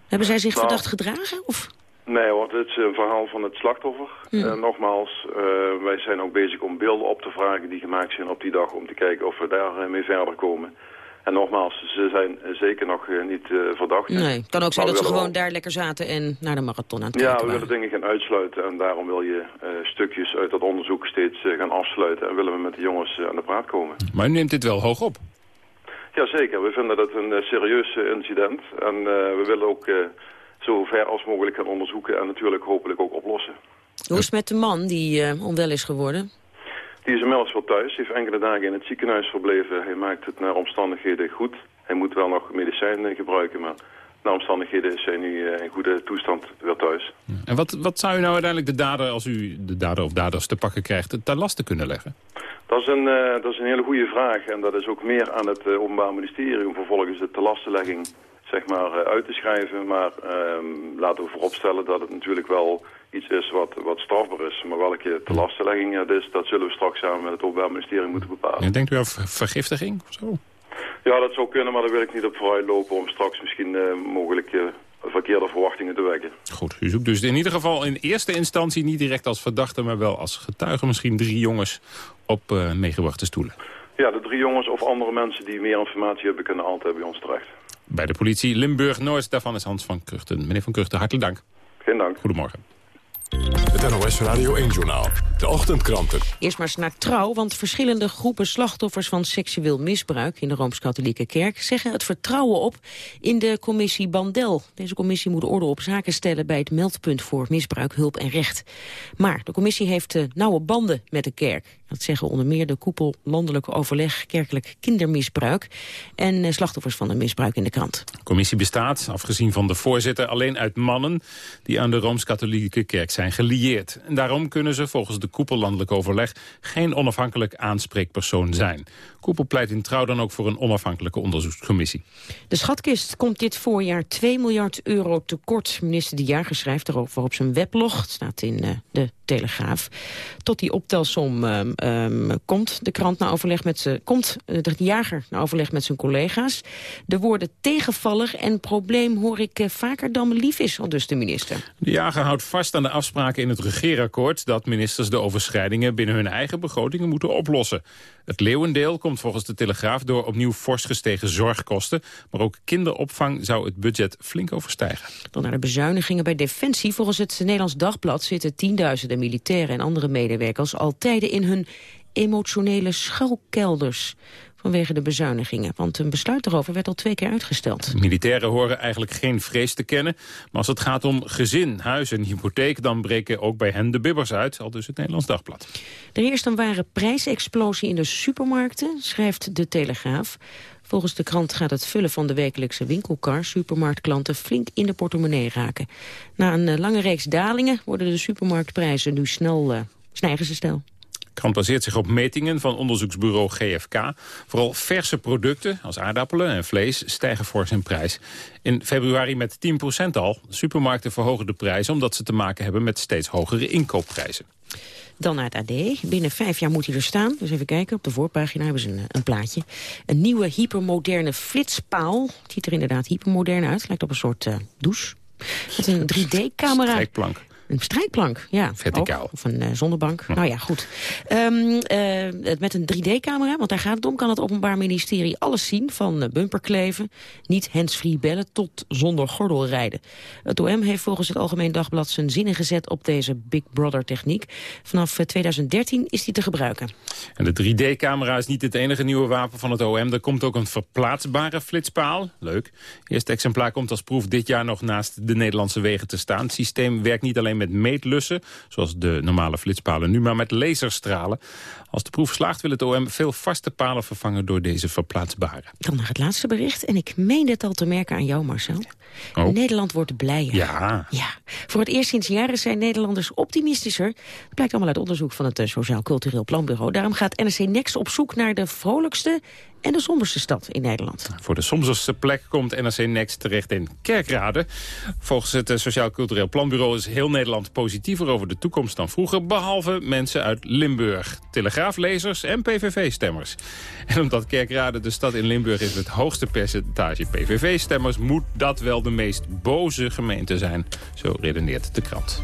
[SPEAKER 4] Hebben zij zich nou, verdacht gedragen? Of?
[SPEAKER 49] Nee hoor, dit is een verhaal van het slachtoffer. Mm. Uh, nogmaals, uh, wij zijn ook bezig om beelden op te vragen die gemaakt zijn op die dag... om te kijken of we daarmee verder komen. En nogmaals, ze zijn zeker nog uh, niet verdacht.
[SPEAKER 4] Nee, het kan ook zijn dat ze gewoon daar lekker zaten en naar de marathon aan het kijken
[SPEAKER 49] Ja, we willen dingen gaan uitsluiten en daarom wil je stukjes uit dat onderzoek steeds gaan afsluiten... en willen we met de jongens aan de praat komen.
[SPEAKER 3] Maar u neemt dit wel hoog op?
[SPEAKER 49] Jazeker, we vinden dat een serieus incident en we willen ook zo ver als mogelijk gaan onderzoeken en natuurlijk hopelijk ook oplossen.
[SPEAKER 4] Hoe is het met de man die uh, onwel is geworden?
[SPEAKER 49] Die is inmiddels wel thuis. Hij heeft enkele dagen in het ziekenhuis verbleven. Hij maakt het naar omstandigheden goed. Hij moet wel nog medicijnen gebruiken, maar naar omstandigheden is hij nu uh, in goede toestand weer thuis.
[SPEAKER 3] En wat, wat zou u nou uiteindelijk de dader, als u de dader of daders te pakken krijgt, ter lasten kunnen leggen?
[SPEAKER 49] Dat is, een, uh, dat is een hele goede vraag en dat is ook meer aan het uh, Openbaar Ministerie om vervolgens de telastenlegging zeg maar, uit te schrijven. Maar um, laten we vooropstellen dat het natuurlijk wel iets is wat, wat strafbaar is. Maar welke telastenlegging het is, dat zullen we straks samen met het Openbaar Ministerie moeten bepalen.
[SPEAKER 3] En denkt u aan vergiftiging of zo?
[SPEAKER 49] Ja, dat zou kunnen, maar daar wil ik niet op vooruit lopen om straks misschien uh, mogelijk uh, verkeerde verwachtingen te wekken.
[SPEAKER 3] Goed, u zoekt dus in ieder geval in eerste instantie niet direct als verdachte, maar wel als getuige misschien drie jongens op uh, meegebrachte stoelen.
[SPEAKER 49] Ja, de drie jongens of andere mensen die meer informatie hebben kunnen altijd bij ons terecht.
[SPEAKER 3] Bij de politie Limburg-Noord, daarvan is Hans van Kruchten. Meneer van Kruchten, hartelijk dank.
[SPEAKER 49] Geen dank.
[SPEAKER 3] Goedemorgen.
[SPEAKER 2] Het NOS Radio 1-journaal. De ochtendkranten.
[SPEAKER 4] Eerst maar eens naar trouw, want verschillende groepen slachtoffers van seksueel misbruik in de Rooms-Katholieke Kerk zeggen het vertrouwen op in de commissie Bandel. Deze commissie moet orde op zaken stellen bij het meldpunt voor misbruik, hulp en recht. Maar de commissie heeft uh, nauwe banden met de kerk. Dat zeggen onder meer de koepel Landelijk Overleg Kerkelijk Kindermisbruik en uh, slachtoffers van een misbruik in de krant.
[SPEAKER 3] De commissie bestaat, afgezien van de voorzitter, alleen uit mannen die aan de Rooms-Katholieke Kerk zijn gelieerd. En daarom kunnen ze volgens de koepel Landelijk Overleg geen onafhankelijk aanspreekpersoon zijn. Koepel pleit in trouw dan ook voor een onafhankelijke onderzoekscommissie.
[SPEAKER 4] De schatkist komt dit voorjaar 2 miljard euro tekort. Minister De Jager schrijft erover op zijn weblog. Het staat in uh, de Telegraaf. Tot die optelsom um, um, komt de krant naar overleg met ze, komt uh, de jager naar overleg met zijn collega's. De woorden tegenvallig en probleem hoor ik uh, vaker dan me lief is, al dus de minister.
[SPEAKER 3] De jager houdt vast aan de afspraken in het regeerakkoord dat ministers de overschrijdingen binnen hun eigen begrotingen moeten oplossen. Het leeuwendeel komt volgens de Telegraaf door opnieuw fors gestegen zorgkosten. Maar ook kinderopvang zou het budget flink overstijgen.
[SPEAKER 4] Dan naar de bezuinigingen bij Defensie. Volgens het Nederlands Dagblad zitten tienduizenden militairen en andere medewerkers al tijden in hun emotionele schuilkelders vanwege de bezuinigingen. Want een besluit daarover werd al twee keer uitgesteld.
[SPEAKER 3] Militairen horen eigenlijk geen vrees te kennen. Maar als het gaat om gezin, huis en hypotheek... dan breken ook bij hen de bibbers uit, al dus het Nederlands Dagblad.
[SPEAKER 4] Er eerst een ware prijsexplosie in de supermarkten, schrijft de Telegraaf. Volgens de krant gaat het vullen van de wekelijkse winkelkar supermarktklanten flink in de portemonnee raken. Na een lange reeks dalingen worden de supermarktprijzen nu snel uh, snijgen ze stel.
[SPEAKER 3] krant baseert zich op metingen van onderzoeksbureau GFK. Vooral verse producten als aardappelen en vlees stijgen fors in prijs. In februari met 10% al. Supermarkten verhogen de prijzen omdat ze te maken hebben met steeds hogere inkoopprijzen.
[SPEAKER 4] Dan naar het AD. Binnen vijf jaar moet hij er staan. Dus even kijken, op de voorpagina hebben ze een, een plaatje. Een nieuwe hypermoderne flitspaal. Het ziet er inderdaad hypermodern uit. Lijkt op een soort uh, douche. Met een (laughs) 3D-camera. Een strijkplank, ja.
[SPEAKER 3] Verticaal.
[SPEAKER 4] Ook. Of een uh, zonnebank. Nou ja, goed. Um, uh, met een 3D-camera, want daar gaat het om... kan het Openbaar Ministerie alles zien, van uh, bumperkleven... niet handsfree bellen tot zonder gordel rijden. Het OM heeft volgens het Algemeen Dagblad zijn zinnen gezet... op deze Big Brother-techniek. Vanaf 2013 is die te gebruiken.
[SPEAKER 3] En de 3D-camera is niet het enige nieuwe wapen van het OM. Er komt ook een verplaatsbare flitspaal. Leuk. Eerste exemplaar komt als proef dit jaar nog naast de Nederlandse wegen te staan. Het systeem werkt niet alleen met meetlussen, zoals de normale flitspalen nu, maar met laserstralen. Als de proef slaagt wil het OM veel vaste palen vervangen door deze verplaatsbare.
[SPEAKER 4] Dan naar het laatste bericht. En ik meen dit al te merken aan jou, Marcel. Oh. Nederland wordt blijer.
[SPEAKER 3] Ja.
[SPEAKER 4] ja. Voor het eerst sinds jaren zijn Nederlanders optimistischer. Dat blijkt allemaal uit onderzoek van het Sociaal Cultureel Planbureau. Daarom gaat NRC Next op zoek naar de vrolijkste en de somberste stad in Nederland.
[SPEAKER 3] Voor de somberste plek komt NRC Next terecht in Kerkrade. Volgens het Sociaal Cultureel Planbureau is heel Nederland positiever over de toekomst dan vroeger, behalve mensen uit Limburg, telegraaflezers en PVV-stemmers. En omdat Kerkrade de stad in Limburg is met het hoogste percentage PVV-stemmers, moet dat wel de meest boze gemeente zijn, zo redeneert de krant.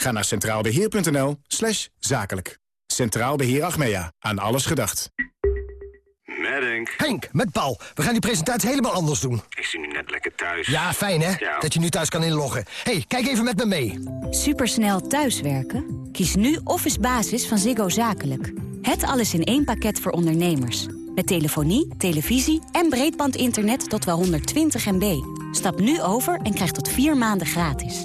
[SPEAKER 50] Ga naar centraalbeheer.nl slash zakelijk. Centraal Beheer Achmea. Aan alles gedacht.
[SPEAKER 51] Met Henk.
[SPEAKER 52] Henk, met Paul. We gaan die presentatie helemaal anders doen.
[SPEAKER 51] Ik zie nu net lekker thuis.
[SPEAKER 52] Ja, fijn hè?
[SPEAKER 51] Ja.
[SPEAKER 52] Dat je nu thuis kan inloggen. hey, kijk even met me mee.
[SPEAKER 53] Supersnel thuiswerken? Kies nu Office Basis van Ziggo Zakelijk. Het alles in één pakket voor ondernemers. Met telefonie, televisie en breedbandinternet tot wel 120 MB. Stap nu over en krijg tot vier maanden gratis.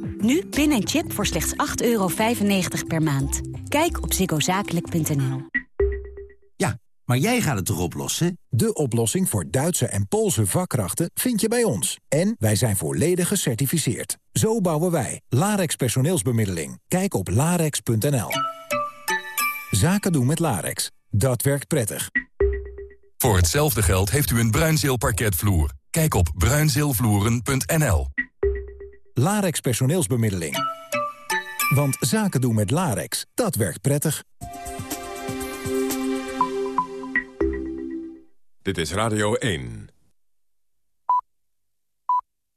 [SPEAKER 53] Nu pin en chip voor slechts 8,95 euro per maand. Kijk op ziggozakelijk.nl.
[SPEAKER 54] Ja, maar jij gaat het toch oplossen?
[SPEAKER 55] De oplossing voor Duitse en Poolse vakkrachten vind je bij ons. En wij zijn volledig gecertificeerd. Zo bouwen wij. Larex personeelsbemiddeling. Kijk op larex.nl. Zaken doen met Larex. Dat werkt prettig.
[SPEAKER 56] Voor hetzelfde geld heeft u een Bruinzeel parketvloer. Kijk op bruinzeelvloeren.nl.
[SPEAKER 55] Larex personeelsbemiddeling. Want zaken doen met Larex, dat werkt prettig.
[SPEAKER 2] Dit is Radio 1.